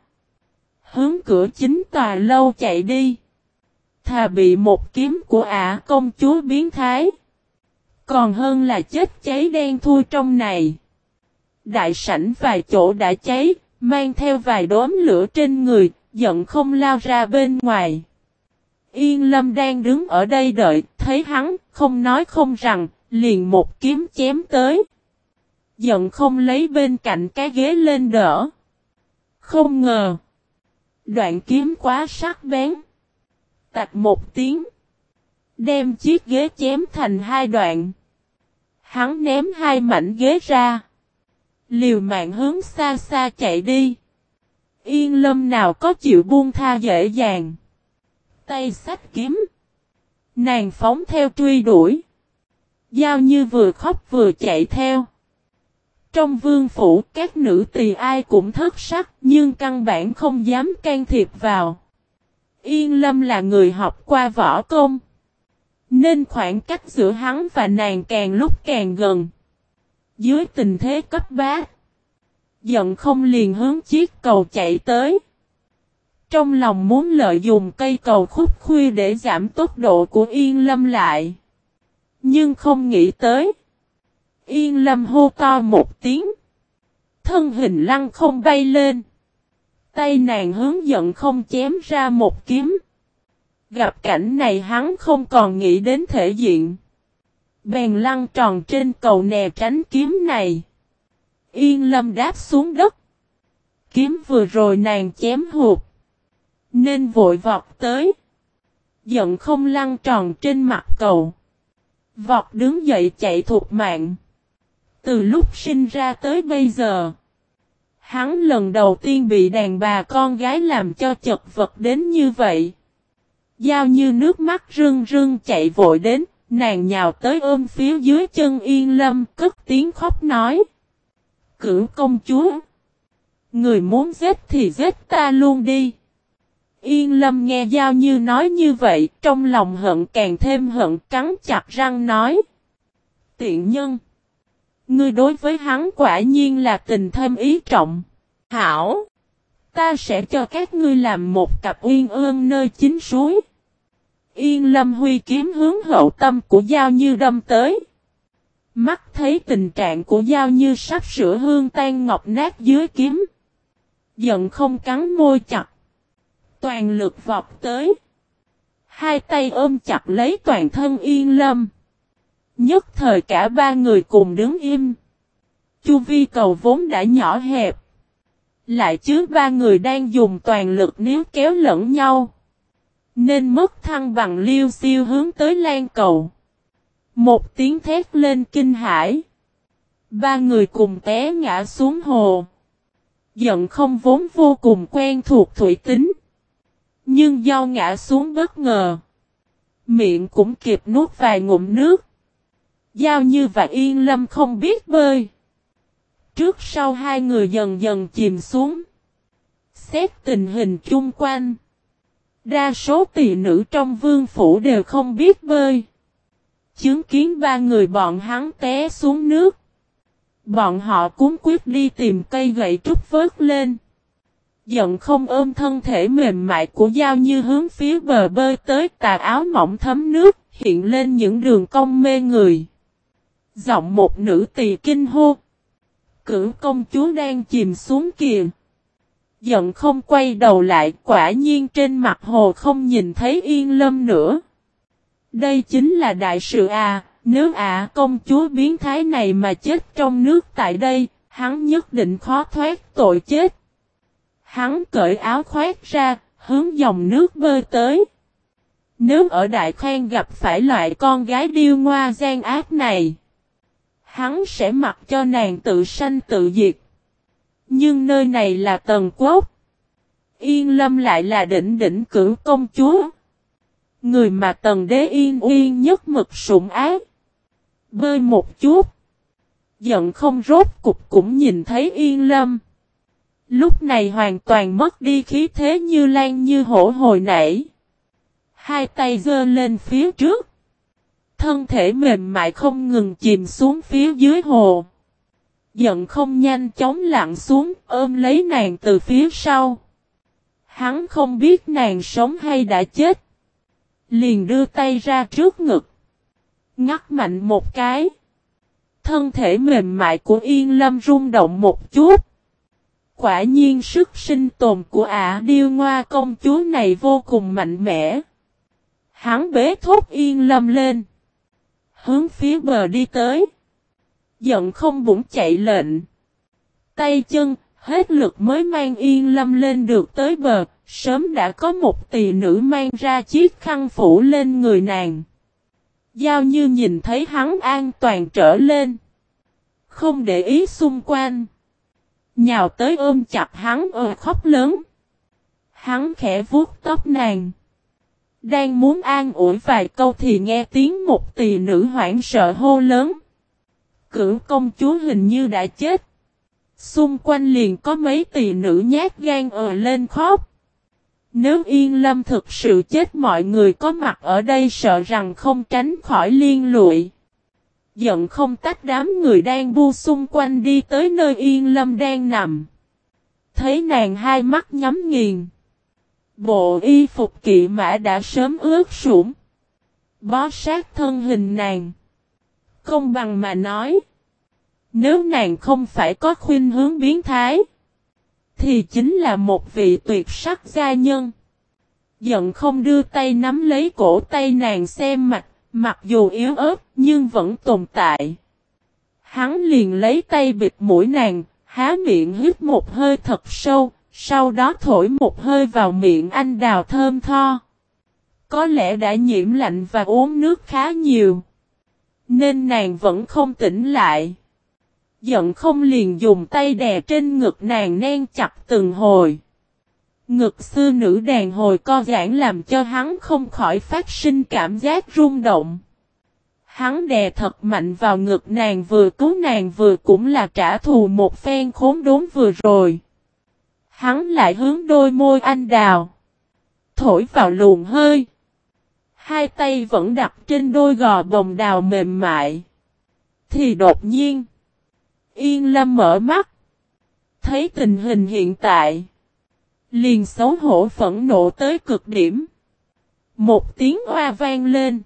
Hướng cửa chính tòa lâu chạy đi. Thà bị một kiếm của ả công chúa biến thái. Còn hơn là chết cháy đen thui trong này. Đại sảnh vài chỗ đã cháy, mang theo vài đốm lửa trên người, giận không lao ra bên ngoài. Yên lâm đang đứng ở đây đợi, thấy hắn, không nói không rằng, liền một kiếm chém tới. Giận không lấy bên cạnh cái ghế lên đỡ. Không ngờ. Đoạn kiếm quá sắc bén. Tạch một tiếng. Đem chiếc ghế chém thành hai đoạn. Hắn ném hai mảnh ghế ra. Liều mạng hướng xa xa chạy đi. Yên lâm nào có chịu buông tha dễ dàng. Tay sách kiếm. Nàng phóng theo truy đuổi. Giao như vừa khóc vừa chạy theo. Trong vương phủ, các nữ tỳ ai cũng thất sắc, nhưng căn bản không dám can thiệp vào. Yên lâm là người học qua võ công. Nên khoảng cách giữa hắn và nàng càng lúc càng gần. Dưới tình thế cấp bát giận không liền hướng chiếc cầu chạy tới. Trong lòng muốn lợi dụng cây cầu khúc khuya để giảm tốc độ của Yên Lâm lại. Nhưng không nghĩ tới. Yên Lâm hô to một tiếng. Thân hình lăng không bay lên. Tay nàng hướng giận không chém ra một kiếm. Gặp cảnh này hắn không còn nghĩ đến thể diện. Bèn lăng tròn trên cầu nè tránh kiếm này. Yên lâm đáp xuống đất. Kiếm vừa rồi nàng chém hụt. Nên vội vọt tới. Giận không lăn tròn trên mặt cầu. Vọt đứng dậy chạy thuộc mạng. Từ lúc sinh ra tới bây giờ. Hắn lần đầu tiên bị đàn bà con gái làm cho chật vật đến như vậy. Giao như nước mắt rưng rưng chạy vội đến, nàng nhào tới ôm phía dưới chân yên lâm cất tiếng khóc nói cửu công chúa. Người muốn giết thì giết ta luôn đi. Yên lâm nghe Giao Như nói như vậy, trong lòng hận càng thêm hận cắn chặt răng nói. Tiện nhân. Ngươi đối với hắn quả nhiên là tình thêm ý trọng. Hảo. Ta sẽ cho các ngươi làm một cặp uyên ương nơi chính suối. Yên lâm huy kiếm hướng hậu tâm của Giao Như đâm tới. Mắt thấy tình trạng của Giao Như sắp sửa hương tan ngọc nát dưới kiếm. Giận không cắn môi chặt. Toàn lực vọt tới. Hai tay ôm chặt lấy toàn thân yên lâm. Nhất thời cả ba người cùng đứng im. Chu vi cầu vốn đã nhỏ hẹp. Lại chứ ba người đang dùng toàn lực níu kéo lẫn nhau. Nên mất thăng bằng liêu siêu hướng tới lan cầu. Một tiếng thét lên kinh hãi. Ba người cùng té ngã xuống hồ. Giận không vốn vô cùng quen thuộc thủy tính. Nhưng do ngã xuống bất ngờ. Miệng cũng kịp nuốt vài ngụm nước. Giao như và yên lâm không biết bơi. Trước sau hai người dần dần chìm xuống. Xét tình hình chung quanh. Đa số tỷ nữ trong vương phủ đều không biết bơi. Chứng kiến ba người bọn hắn té xuống nước. Bọn họ cuốn quyết đi tìm cây gậy trúc vớt lên. Giận không ôm thân thể mềm mại của Giao Như hướng phía bờ bơi tới tà áo mỏng thấm nước, hiện lên những đường cong mê người. Giọng một nữ tỳ kinh hô. Cử công chúa đang chìm xuống kìa. Giận không quay đầu lại, quả nhiên trên mặt hồ không nhìn thấy yên lâm nữa. Đây chính là đại sự à, nếu ả công chúa biến thái này mà chết trong nước tại đây, hắn nhất định khó thoát tội chết. Hắn cởi áo khoét ra, hướng dòng nước bơi tới. Nếu ở Đại Khoan gặp phải loại con gái điêu ngoa gian ác này, hắn sẽ mặc cho nàng tự sanh tự diệt. Nhưng nơi này là tầng quốc. Yên lâm lại là đỉnh đỉnh cử công chúa. Người mà tầng đế yên yên nhất mực sủng ác. Bơi một chút. Giận không rốt cục cũng nhìn thấy yên lâm. Lúc này hoàn toàn mất đi khí thế như lan như hổ hồi nãy. Hai tay giơ lên phía trước. Thân thể mềm mại không ngừng chìm xuống phía dưới hồ. Giận không nhanh chóng lặn xuống, ôm lấy nàng từ phía sau. Hắn không biết nàng sống hay đã chết. Liền đưa tay ra trước ngực. Ngắt mạnh một cái. Thân thể mềm mại của Yên Lâm rung động một chút. Quả nhiên sức sinh tồn của ả điêu ngoa công chúa này vô cùng mạnh mẽ. Hắn bế thốt Yên Lâm lên. Hướng phía bờ đi tới. Giận không bụng chạy lệnh. Tay chân, hết lực mới mang Yên Lâm lên được tới bờ, sớm đã có một tỳ nữ mang ra chiếc khăn phủ lên người nàng. Giao như nhìn thấy hắn an toàn trở lên. Không để ý xung quanh. Nhào tới ôm chặt hắn ở khóc lớn. Hắn khẽ vuốt tóc nàng. Đang muốn an ủi vài câu thì nghe tiếng một tỳ nữ hoảng sợ hô lớn. Cửu công chúa hình như đã chết. Xung quanh liền có mấy tỳ nữ nhát gan ở lên khóc. Nếu yên lâm thực sự chết mọi người có mặt ở đây sợ rằng không tránh khỏi liên lụy. Giận không tách đám người đang bu xung quanh đi tới nơi yên lâm đang nằm. Thấy nàng hai mắt nhắm nghiền. Bộ y phục kỵ mã đã sớm ướt sũng. Bó sát thân hình nàng. Công bằng mà nói. Nếu nàng không phải có khuyên hướng biến thái. Thì chính là một vị tuyệt sắc gia nhân. Giận không đưa tay nắm lấy cổ tay nàng xem mặt, mặc dù yếu ớt nhưng vẫn tồn tại. Hắn liền lấy tay bịt mũi nàng, há miệng hít một hơi thật sâu, sau đó thổi một hơi vào miệng anh đào thơm tho. Có lẽ đã nhiễm lạnh và uống nước khá nhiều. Nên nàng vẫn không tỉnh lại giận không liền dùng tay đè trên ngực nàng nen chặt từng hồi. Ngực sư nữ đàn hồi co giãn làm cho hắn không khỏi phát sinh cảm giác rung động. Hắn đè thật mạnh vào ngực nàng vừa cứu nàng vừa cũng là trả thù một phen khốn đốn vừa rồi. Hắn lại hướng đôi môi anh đào. Thổi vào luồng hơi. Hai tay vẫn đặt trên đôi gò bồng đào mềm mại. Thì đột nhiên. Yên Lâm mở mắt. Thấy tình hình hiện tại. Liền xấu hổ phẫn nộ tới cực điểm. Một tiếng hoa vang lên.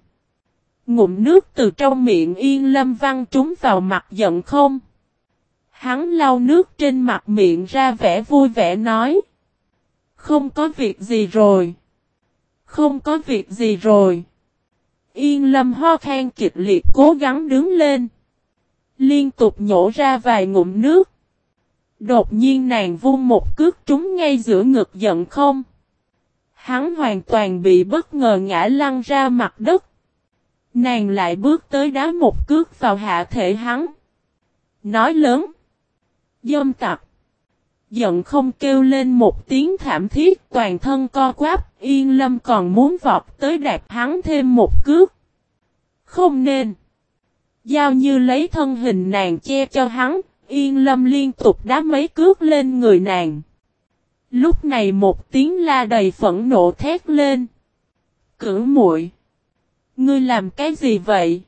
Ngụm nước từ trong miệng Yên Lâm văng trúng vào mặt giận không. Hắn lau nước trên mặt miệng ra vẻ vui vẻ nói. Không có việc gì rồi. Không có việc gì rồi. Yên lâm ho khan kịch liệt cố gắng đứng lên. Liên tục nhổ ra vài ngụm nước. Đột nhiên nàng vung một cước trúng ngay giữa ngực giận không. Hắn hoàn toàn bị bất ngờ ngã lăn ra mặt đất. Nàng lại bước tới đá một cước vào hạ thể hắn. Nói lớn. Dâm tặc. Giận không kêu lên một tiếng thảm thiết, toàn thân co quáp. Yên lâm còn muốn vọt tới đạp hắn thêm một cước. Không nên. Giao như lấy thân hình nàng che cho hắn. Yên lâm liên tục đá mấy cước lên người nàng. Lúc này một tiếng la đầy phẫn nộ thét lên. Cử muội Ngươi làm cái gì vậy?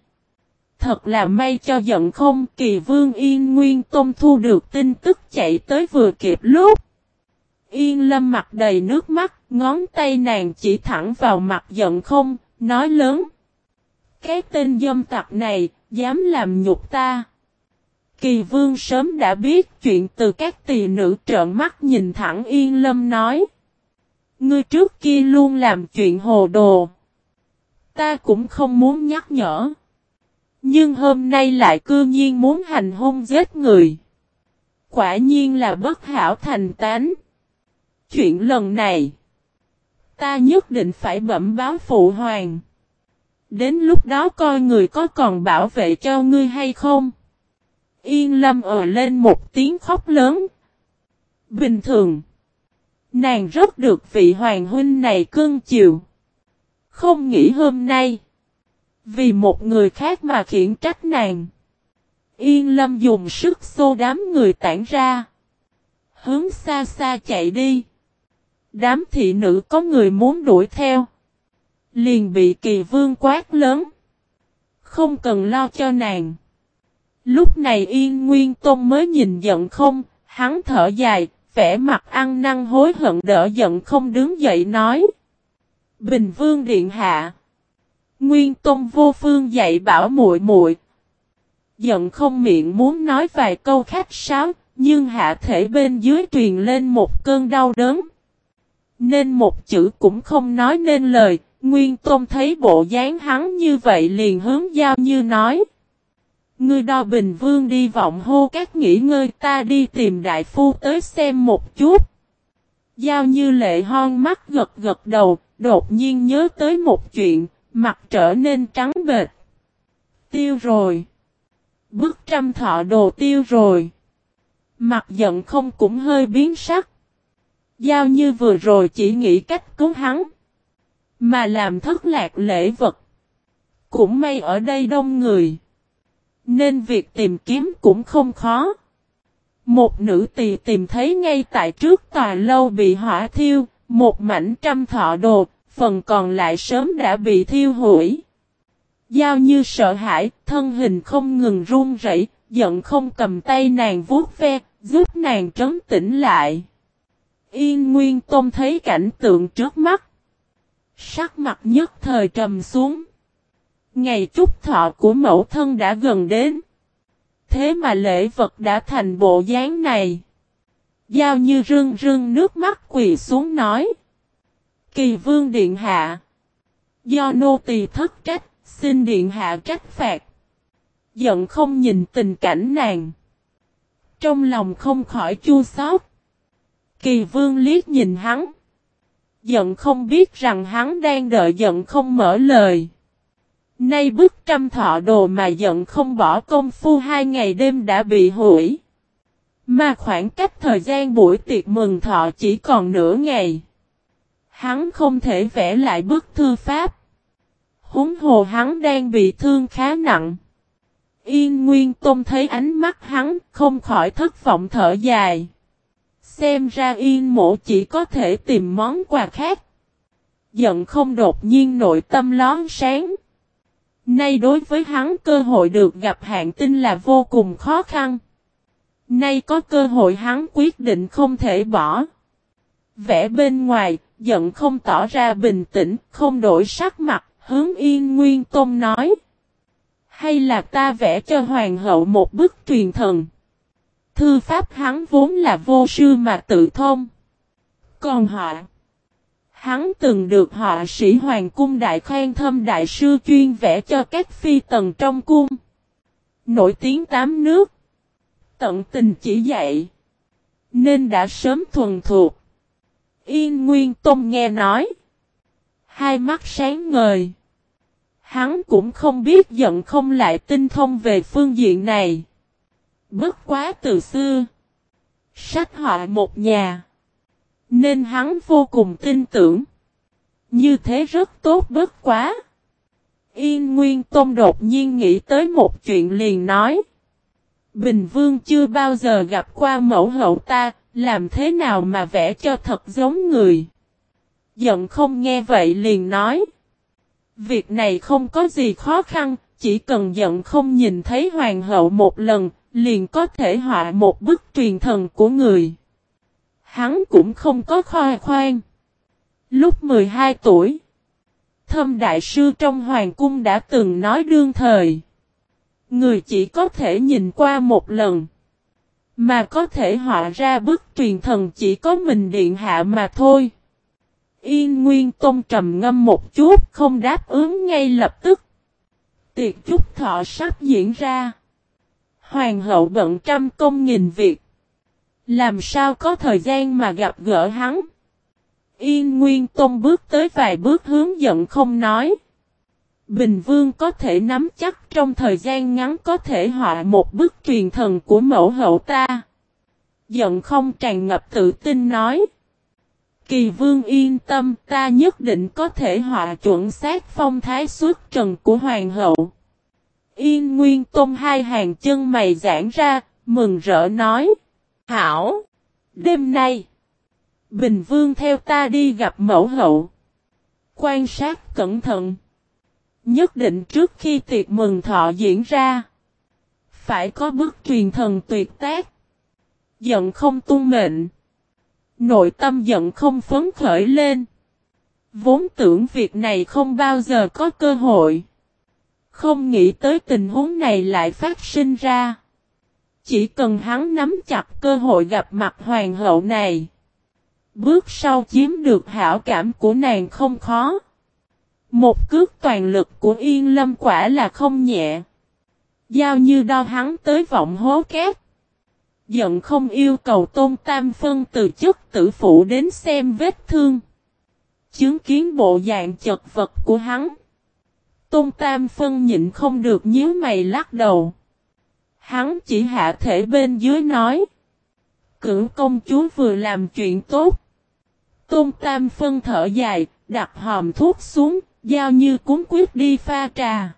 Thật là may cho giận không kỳ vương yên nguyên tôm thu được tin tức chạy tới vừa kịp lúc. Yên lâm mặt đầy nước mắt, ngón tay nàng chỉ thẳng vào mặt giận không, nói lớn. Cái tên dâm tặc này, dám làm nhục ta. Kỳ vương sớm đã biết chuyện từ các tỳ nữ trợn mắt nhìn thẳng yên lâm nói. Ngươi trước kia luôn làm chuyện hồ đồ. Ta cũng không muốn nhắc nhở. Nhưng hôm nay lại cư nhiên muốn hành hung giết người. Quả nhiên là bất hảo thành tán. Chuyện lần này. Ta nhất định phải bẩm báo phụ hoàng. Đến lúc đó coi người có còn bảo vệ cho ngươi hay không. Yên lâm ở lên một tiếng khóc lớn. Bình thường. Nàng rất được vị hoàng huynh này cưng chiều. Không nghĩ hôm nay. Vì một người khác mà khiển trách nàng. Yên lâm dùng sức xô đám người tản ra. Hướng xa xa chạy đi. Đám thị nữ có người muốn đuổi theo. Liền bị kỳ vương quát lớn. Không cần lo cho nàng. Lúc này Yên Nguyên Tôn mới nhìn giận không, hắn thở dài, vẻ mặt ăn năn hối hận đỡ giận không đứng dậy nói. Bình Vương Điện Hạ Nguyên Tôn vô phương dạy bảo muội muội Giận không miệng muốn nói vài câu khách sáo, nhưng hạ thể bên dưới truyền lên một cơn đau đớn. Nên một chữ cũng không nói nên lời, Nguyên Tôn thấy bộ dáng hắn như vậy liền hướng giao như nói. Ngươi đo bình vương đi vọng hô các nghỉ ngơi ta đi tìm đại phu tới xem một chút. Giao như lệ hon mắt gật gật đầu, đột nhiên nhớ tới một chuyện, mặt trở nên trắng bệt. Tiêu rồi. Bức trăm thọ đồ tiêu rồi. Mặt giận không cũng hơi biến sắc. Giao như vừa rồi chỉ nghĩ cách cứu hắn. Mà làm thất lạc lễ vật. Cũng may ở đây đông người. Nên việc tìm kiếm cũng không khó. Một nữ tỳ tìm thấy ngay tại trước tòa lâu bị hỏa thiêu, một mảnh trăm thọ đồ, phần còn lại sớm đã bị thiêu hủy. Giao như sợ hãi, thân hình không ngừng run rẩy, giận không cầm tay nàng vuốt ve, giúp nàng trấn tĩnh lại. Yên Nguyên Tôn thấy cảnh tượng trước mắt. Sắc mặt nhất thời trầm xuống. Ngày chúc thọ của mẫu thân đã gần đến. Thế mà lễ vật đã thành bộ dáng này. Giao như rưng rưng nước mắt quỳ xuống nói. Kỳ vương điện hạ. Do nô tỳ thất trách, xin điện hạ trách phạt. Giận không nhìn tình cảnh nàng. Trong lòng không khỏi chua xót. Kỳ vương liếc nhìn hắn. Giận không biết rằng hắn đang đợi giận không mở lời. Nay bức trăm thọ đồ mà giận không bỏ công phu hai ngày đêm đã bị hủy. Mà khoảng cách thời gian buổi tiệc mừng thọ chỉ còn nửa ngày. Hắn không thể vẽ lại bức thư pháp. Húng hồ hắn đang bị thương khá nặng. Yên Nguyên Tôn thấy ánh mắt hắn không khỏi thất vọng thở dài. Xem ra Yên mộ chỉ có thể tìm món quà khác. Giận không đột nhiên nội tâm lón sáng. Nay đối với hắn cơ hội được gặp hạng tinh là vô cùng khó khăn. Nay có cơ hội hắn quyết định không thể bỏ. Vẽ bên ngoài, giận không tỏ ra bình tĩnh, không đổi sắc mặt, hướng yên nguyên tôn nói. Hay là ta vẽ cho hoàng hậu một bức truyền thần. Thư pháp hắn vốn là vô sư mà tự thông. Còn họ, Hắn từng được họ sĩ Hoàng Cung Đại Khoan Thâm Đại Sư chuyên vẽ cho các phi tần trong cung. Nổi tiếng tám nước. Tận tình chỉ dạy. Nên đã sớm thuần thuộc. Yên Nguyên Tông nghe nói. Hai mắt sáng ngời. Hắn cũng không biết giận không lại tinh thông về phương diện này. Bất quá từ xưa. Sách họa một nhà. Nên hắn vô cùng tin tưởng. Như thế rất tốt bất quá. Yên Nguyên Tôn đột nhiên nghĩ tới một chuyện liền nói. Bình Vương chưa bao giờ gặp qua mẫu hậu ta, làm thế nào mà vẽ cho thật giống người. Giận không nghe vậy liền nói. Việc này không có gì khó khăn, chỉ cần giận không nhìn thấy hoàng hậu một lần, liền có thể họa một bức truyền thần của người. Hắn cũng không có khoa khoan. Lúc 12 tuổi, thâm đại sư trong hoàng cung đã từng nói đương thời. Người chỉ có thể nhìn qua một lần. Mà có thể họa ra bức truyền thần chỉ có mình điện hạ mà thôi. Yên Nguyên Tôn trầm ngâm một chút không đáp ứng ngay lập tức. Tiệc chúc thọ sắp diễn ra. Hoàng hậu bận trăm công nghìn việc. Làm sao có thời gian mà gặp gỡ hắn? Yên Nguyên tông bước tới vài bước hướng giận không nói. Bình Vương có thể nắm chắc trong thời gian ngắn có thể họa một bức truyền thần của mẫu hậu ta. Giận không tràn ngập tự tin nói. Kỳ Vương yên tâm, ta nhất định có thể họa chuẩn xác phong thái suốt trần của Hoàng hậu. Yên Nguyên Tôn hai hàng chân mày giãn ra, mừng rỡ nói. Hảo! Đêm nay, Bình Vương theo ta đi gặp mẫu hậu. Quan sát cẩn thận. Nhất định trước khi tiệc mừng thọ diễn ra, phải có bức truyền thần tuyệt tác. Giận không tung mệnh. Nội tâm giận không phấn khởi lên. Vốn tưởng việc này không bao giờ có cơ hội. Không nghĩ tới tình huống này lại phát sinh ra. Chỉ cần hắn nắm chặt cơ hội gặp mặt hoàng hậu này. Bước sau chiếm được hảo cảm của nàng không khó. Một cước toàn lực của Yên Lâm quả là không nhẹ. Giao như đo hắn tới vọng hố két. Giận không yêu cầu Tôn Tam Phân từ chức tử phụ đến xem vết thương. Chứng kiến bộ dạng chật vật của hắn. Tôn Tam Phân nhịn không được nhíu mày lắc đầu. Hắn chỉ hạ thể bên dưới nói. Cửu công chúa vừa làm chuyện tốt. Tôn Tam Phân thở dài, đặt hòm thuốc xuống, giao như cuốn quyết đi pha trà.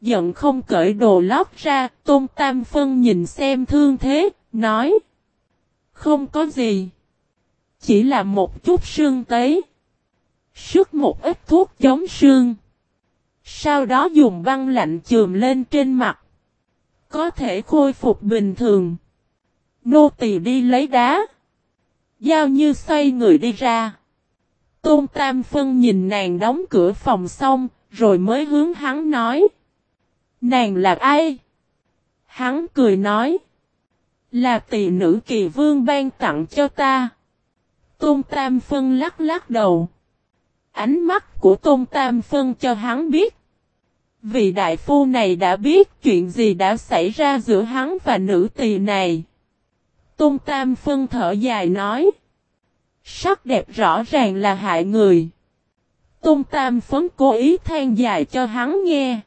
Giận không cởi đồ lót ra, Tôn Tam Phân nhìn xem thương thế, nói. Không có gì. Chỉ là một chút sương tấy. Sức một ít thuốc chống sương. Sau đó dùng băng lạnh chườm lên trên mặt. Có thể khôi phục bình thường. Nô tỳ đi lấy đá. Giao như xoay người đi ra. Tôn Tam Phân nhìn nàng đóng cửa phòng xong, rồi mới hướng hắn nói. Nàng là ai? Hắn cười nói. Là tỷ nữ kỳ vương ban tặng cho ta. Tôn Tam Phân lắc lắc đầu. Ánh mắt của Tôn Tam Phân cho hắn biết. Vị đại phu này đã biết chuyện gì đã xảy ra giữa hắn và nữ tỳ này. Tôn Tam Phân thở dài nói. Sắc đẹp rõ ràng là hại người. Tôn Tam Phấn cố ý than dài cho hắn nghe.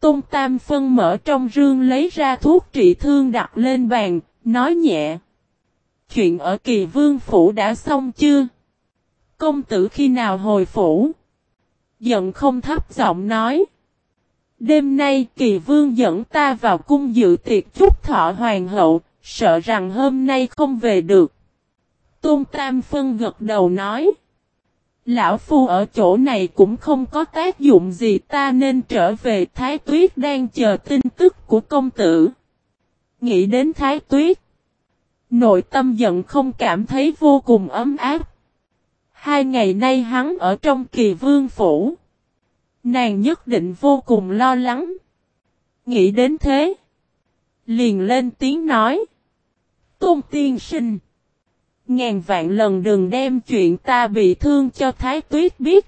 Tôn Tam Phân mở trong rương lấy ra thuốc trị thương đặt lên bàn, nói nhẹ. Chuyện ở kỳ vương phủ đã xong chưa? Công tử khi nào hồi phủ? Giận không thấp giọng nói. Đêm nay kỳ vương dẫn ta vào cung dự tiệc chúc thọ hoàng hậu, sợ rằng hôm nay không về được. Tôn Tam Phân gật đầu nói. Lão Phu ở chỗ này cũng không có tác dụng gì ta nên trở về Thái Tuyết đang chờ tin tức của công tử. Nghĩ đến Thái Tuyết. Nội tâm giận không cảm thấy vô cùng ấm áp. Hai ngày nay hắn ở trong kỳ vương phủ. Nàng nhất định vô cùng lo lắng. Nghĩ đến thế. Liền lên tiếng nói. Tôn tiên sinh. Ngàn vạn lần đừng đem chuyện ta bị thương cho Thái Tuyết biết.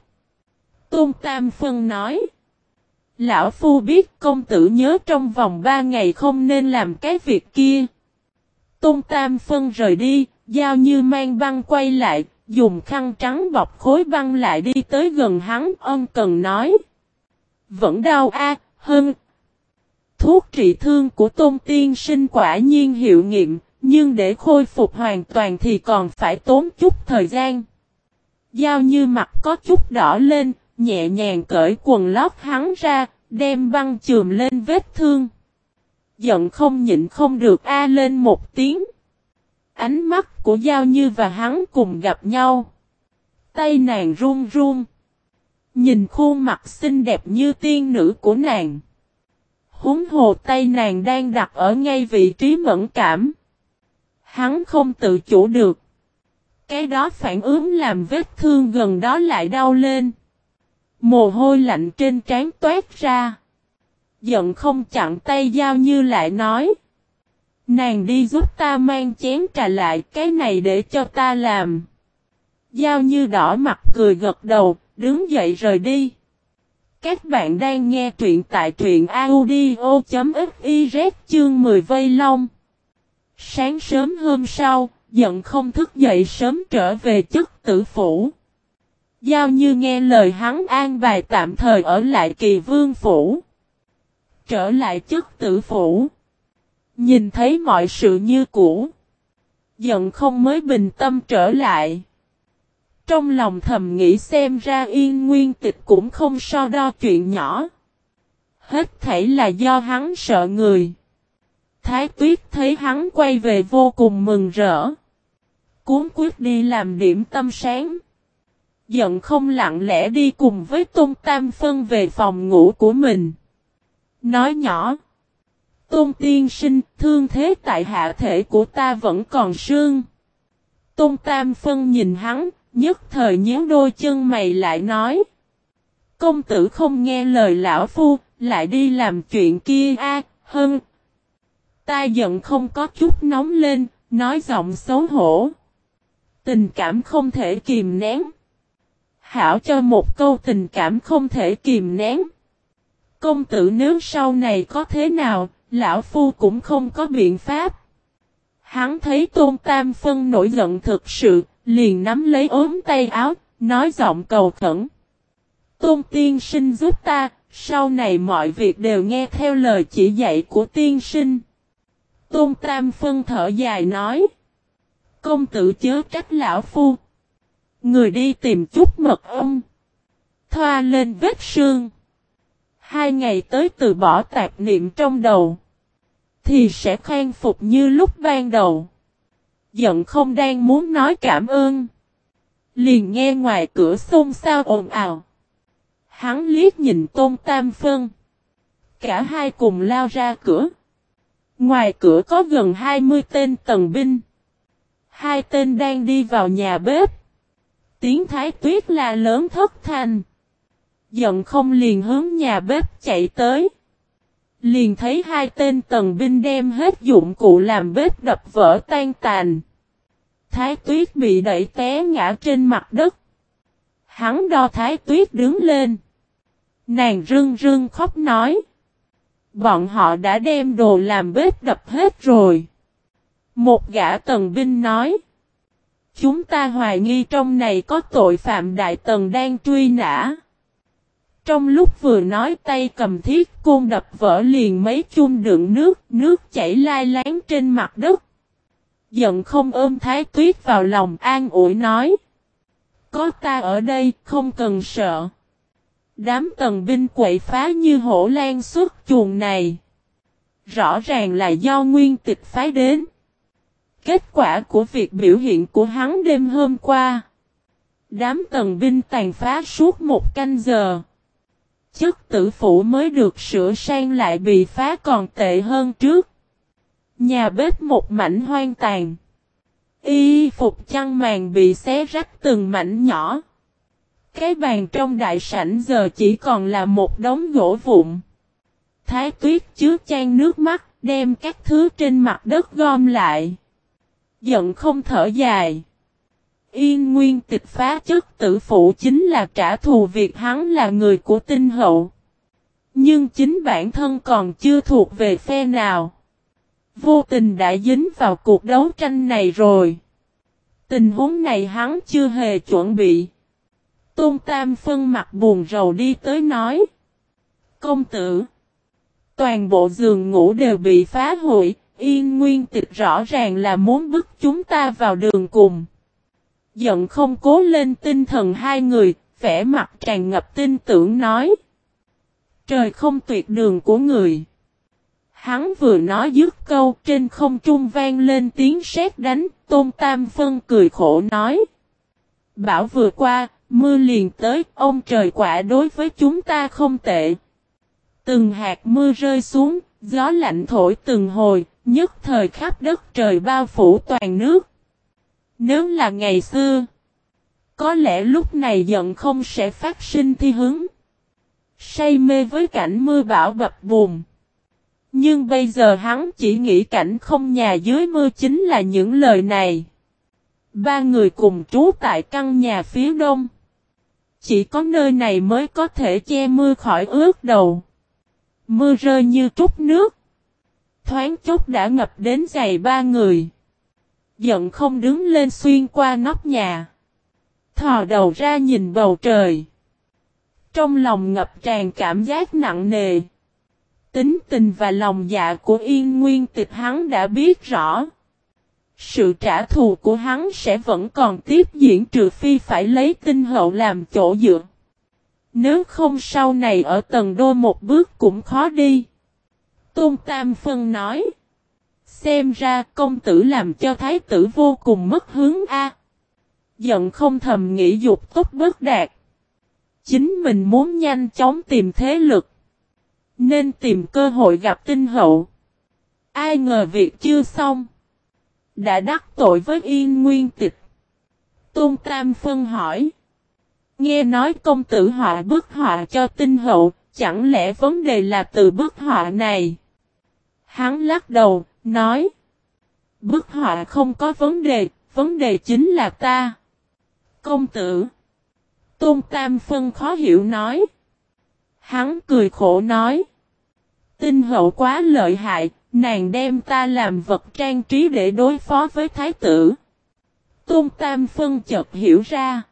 Tôn Tam Phân nói. Lão Phu biết công tử nhớ trong vòng ba ngày không nên làm cái việc kia. Tôn Tam Phân rời đi, giao như mang băng quay lại, dùng khăn trắng bọc khối băng lại đi tới gần hắn, ân cần nói. Vẫn đau a hơn. Thuốc trị thương của Tôn Tiên sinh quả nhiên hiệu nghiệm, nhưng để khôi phục hoàn toàn thì còn phải tốn chút thời gian. Giao như mặt có chút đỏ lên, nhẹ nhàng cởi quần lót hắn ra, đem băng chườm lên vết thương. Giận không nhịn không được a lên một tiếng. Ánh mắt của Giao Như và hắn cùng gặp nhau. Tay nàng run run. Nhìn khuôn mặt xinh đẹp như tiên nữ của nàng. Húng hồ tay nàng đang đặt ở ngay vị trí mẫn cảm. Hắn không tự chủ được. Cái đó phản ứng làm vết thương gần đó lại đau lên. Mồ hôi lạnh trên trán toát ra. Giận không chặn tay giao như lại nói. Nàng đi giúp ta mang chén trà lại cái này để cho ta làm. Giao như đỏ mặt cười gật đầu, đứng dậy rời đi. Các bạn đang nghe truyện tại truyện audio.fiz chương 10 vây long. Sáng sớm hôm sau, giận không thức dậy sớm trở về chức tử phủ. Giao như nghe lời hắn an bài tạm thời ở lại kỳ vương phủ. Trở lại chức tử phủ. Nhìn thấy mọi sự như cũ. Giận không mới bình tâm trở lại. Trong lòng thầm nghĩ xem ra yên nguyên tịch cũng không so đo chuyện nhỏ. Hết thảy là do hắn sợ người. Thái tuyết thấy hắn quay về vô cùng mừng rỡ. Cuốn quyết đi làm điểm tâm sáng. Giận không lặng lẽ đi cùng với Tôn Tam Phân về phòng ngủ của mình. Nói nhỏ. Tôn tiên sinh, thương thế tại hạ thể của ta vẫn còn sương. Tôn Tam Phân nhìn hắn, nhất thời nhớ đôi chân mày lại nói. Công tử không nghe lời lão phu, lại đi làm chuyện kia a hơn. Ta giận không có chút nóng lên, nói giọng xấu hổ. Tình cảm không thể kìm nén. Hảo cho một câu tình cảm không thể kìm nén. Công tử nếu sau này có thế nào, lão phu cũng không có biện pháp. Hắn thấy tôn tam phân nổi giận thực sự, liền nắm lấy ốm tay áo, nói giọng cầu khẩn. Tôn tiên sinh giúp ta, sau này mọi việc đều nghe theo lời chỉ dạy của tiên sinh. Tôn tam phân thở dài nói. Công tử chớ trách lão phu. Người đi tìm chút mật ong. Thoa lên vết sương. Hai ngày tới từ bỏ tạp niệm trong đầu. Thì sẽ khang phục như lúc ban đầu. Giận không đang muốn nói cảm ơn. Liền nghe ngoài cửa xôn xao ồn ào. Hắn liếc nhìn Tôn Tam Phân. Cả hai cùng lao ra cửa. Ngoài cửa có gần 20 tên tần binh. Hai tên đang đi vào nhà bếp. Tiếng thái tuyết là lớn thất thanh. Giận không liền hướng nhà bếp chạy tới. Liền thấy hai tên tần binh đem hết dụng cụ làm bếp đập vỡ tan tàn. Thái tuyết bị đẩy té ngã trên mặt đất. Hắn đo thái tuyết đứng lên. Nàng rưng rưng khóc nói. Bọn họ đã đem đồ làm bếp đập hết rồi. Một gã tần binh nói. Chúng ta hoài nghi trong này có tội phạm đại tần đang truy nã. Trong lúc vừa nói tay cầm thiết côn đập vỡ liền mấy chung đựng nước, nước chảy lai láng trên mặt đất. Giận không ôm thái tuyết vào lòng an ủi nói. Có ta ở đây, không cần sợ. Đám tần binh quậy phá như hổ lan suốt chuồng này. Rõ ràng là do nguyên tịch phái đến. Kết quả của việc biểu hiện của hắn đêm hôm qua. Đám tần binh tàn phá suốt một canh giờ. Chất tử phủ mới được sửa sang lại bị phá còn tệ hơn trước. Nhà bếp một mảnh hoang tàn. Y phục chăn màn bị xé rách từng mảnh nhỏ. Cái bàn trong đại sảnh giờ chỉ còn là một đống gỗ vụn. Thái tuyết chứa chan nước mắt, đem các thứ trên mặt đất gom lại. Giận không thở dài. Yên nguyên tịch phá chất tử phụ chính là trả thù việc hắn là người của tinh hậu. Nhưng chính bản thân còn chưa thuộc về phe nào. Vô tình đã dính vào cuộc đấu tranh này rồi. Tình huống này hắn chưa hề chuẩn bị. Tôn Tam phân mặt buồn rầu đi tới nói. Công tử. Toàn bộ giường ngủ đều bị phá hủy. Yên nguyên tịch rõ ràng là muốn bức chúng ta vào đường cùng. Giận không cố lên tinh thần hai người, vẻ mặt tràn ngập tin tưởng nói. Trời không tuyệt đường của người. Hắn vừa nói dứt câu trên không trung vang lên tiếng sét đánh, Tôn Tam Phân cười khổ nói. Bảo vừa qua, mưa liền tới, ông trời quả đối với chúng ta không tệ. Từng hạt mưa rơi xuống, gió lạnh thổi từng hồi, nhất thời khắp đất trời bao phủ toàn nước. Nếu là ngày xưa, có lẽ lúc này giận không sẽ phát sinh thi hứng. Say mê với cảnh mưa bão bập bùm. Nhưng bây giờ hắn chỉ nghĩ cảnh không nhà dưới mưa chính là những lời này. Ba người cùng trú tại căn nhà phía đông. Chỉ có nơi này mới có thể che mưa khỏi ướt đầu. Mưa rơi như trút nước. Thoáng chốc đã ngập đến giày ba người. Giận không đứng lên xuyên qua nóc nhà. Thò đầu ra nhìn bầu trời. Trong lòng ngập tràn cảm giác nặng nề. Tính tình và lòng dạ của yên nguyên tịch hắn đã biết rõ. Sự trả thù của hắn sẽ vẫn còn tiếp diễn trừ phi phải lấy tinh hậu làm chỗ dựa. Nếu không sau này ở tầng đôi một bước cũng khó đi. Tôn Tam Phân nói. Xem ra công tử làm cho thái tử vô cùng mất hướng A. Giận không thầm nghĩ dục tốt bất đạt. Chính mình muốn nhanh chóng tìm thế lực. Nên tìm cơ hội gặp tinh hậu. Ai ngờ việc chưa xong. Đã đắc tội với yên nguyên tịch. Tôn Tam Phân hỏi. Nghe nói công tử họa bức họa cho tinh hậu, chẳng lẽ vấn đề là từ bức họa này? Hắn lắc đầu, nói. Bức họa không có vấn đề, vấn đề chính là ta. Công tử. Tôn Tam Phân khó hiểu nói. Hắn cười khổ nói. Tinh hậu quá lợi hại, nàng đem ta làm vật trang trí để đối phó với thái tử. Tôn Tam Phân chợt hiểu ra.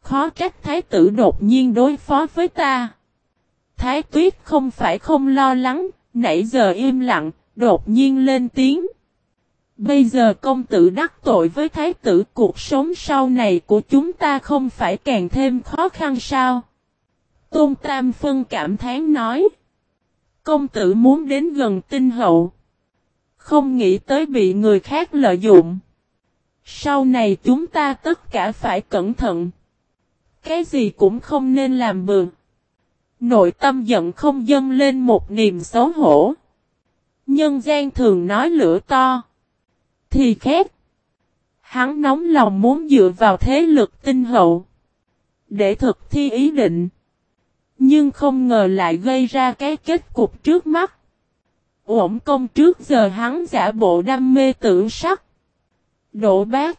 Khó trách thái tử đột nhiên đối phó với ta. Thái tuyết không phải không lo lắng, nãy giờ im lặng, đột nhiên lên tiếng. Bây giờ công tử đắc tội với thái tử, cuộc sống sau này của chúng ta không phải càng thêm khó khăn sao? Tôn Tam Phân cảm thán nói. Công tử muốn đến gần tinh hậu. Không nghĩ tới bị người khác lợi dụng. Sau này chúng ta tất cả phải cẩn thận. Cái gì cũng không nên làm bừa. Nội tâm giận không dâng lên một niềm xấu hổ. Nhân gian thường nói lửa to. Thì khét. Hắn nóng lòng muốn dựa vào thế lực tinh hậu. Để thực thi ý định. Nhưng không ngờ lại gây ra cái kết cục trước mắt. Ổn công trước giờ hắn giả bộ đam mê tưởng sắc. Đổ bác.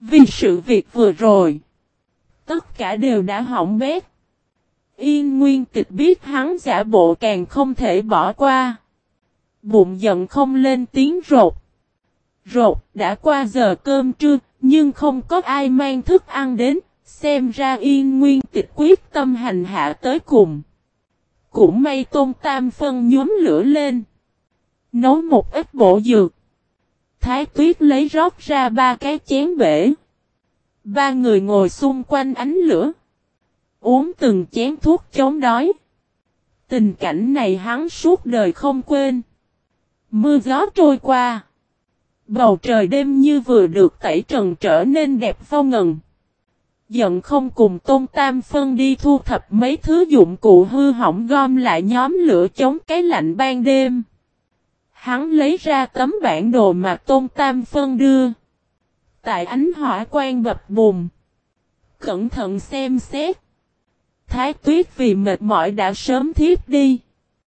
Vì sự việc vừa rồi. Tất cả đều đã hỏng bét. Yên Nguyên tịch biết hắn giả bộ càng không thể bỏ qua. Bụng giận không lên tiếng rột. Rột đã qua giờ cơm trưa, nhưng không có ai mang thức ăn đến, xem ra yên nguyên tịch quyết tâm hành hạ tới cùng. Cũng may tôn tam phân nhóm lửa lên. Nấu một ít bộ dược. Thái tuyết lấy rót ra ba cái chén bể. Ba người ngồi xung quanh ánh lửa. Uống từng chén thuốc chống đói. Tình cảnh này hắn suốt đời không quên. Mưa gió trôi qua. Bầu trời đêm như vừa được tẩy trần trở nên đẹp vô ngần. Giận không cùng Tôn Tam Phân đi thu thập mấy thứ dụng cụ hư hỏng gom lại nhóm lửa chống cái lạnh ban đêm. Hắn lấy ra tấm bản đồ mà Tôn Tam Phân đưa. Tại ánh hỏa quang bập bùm. Cẩn thận xem xét. Thái tuyết vì mệt mỏi đã sớm thiếp đi.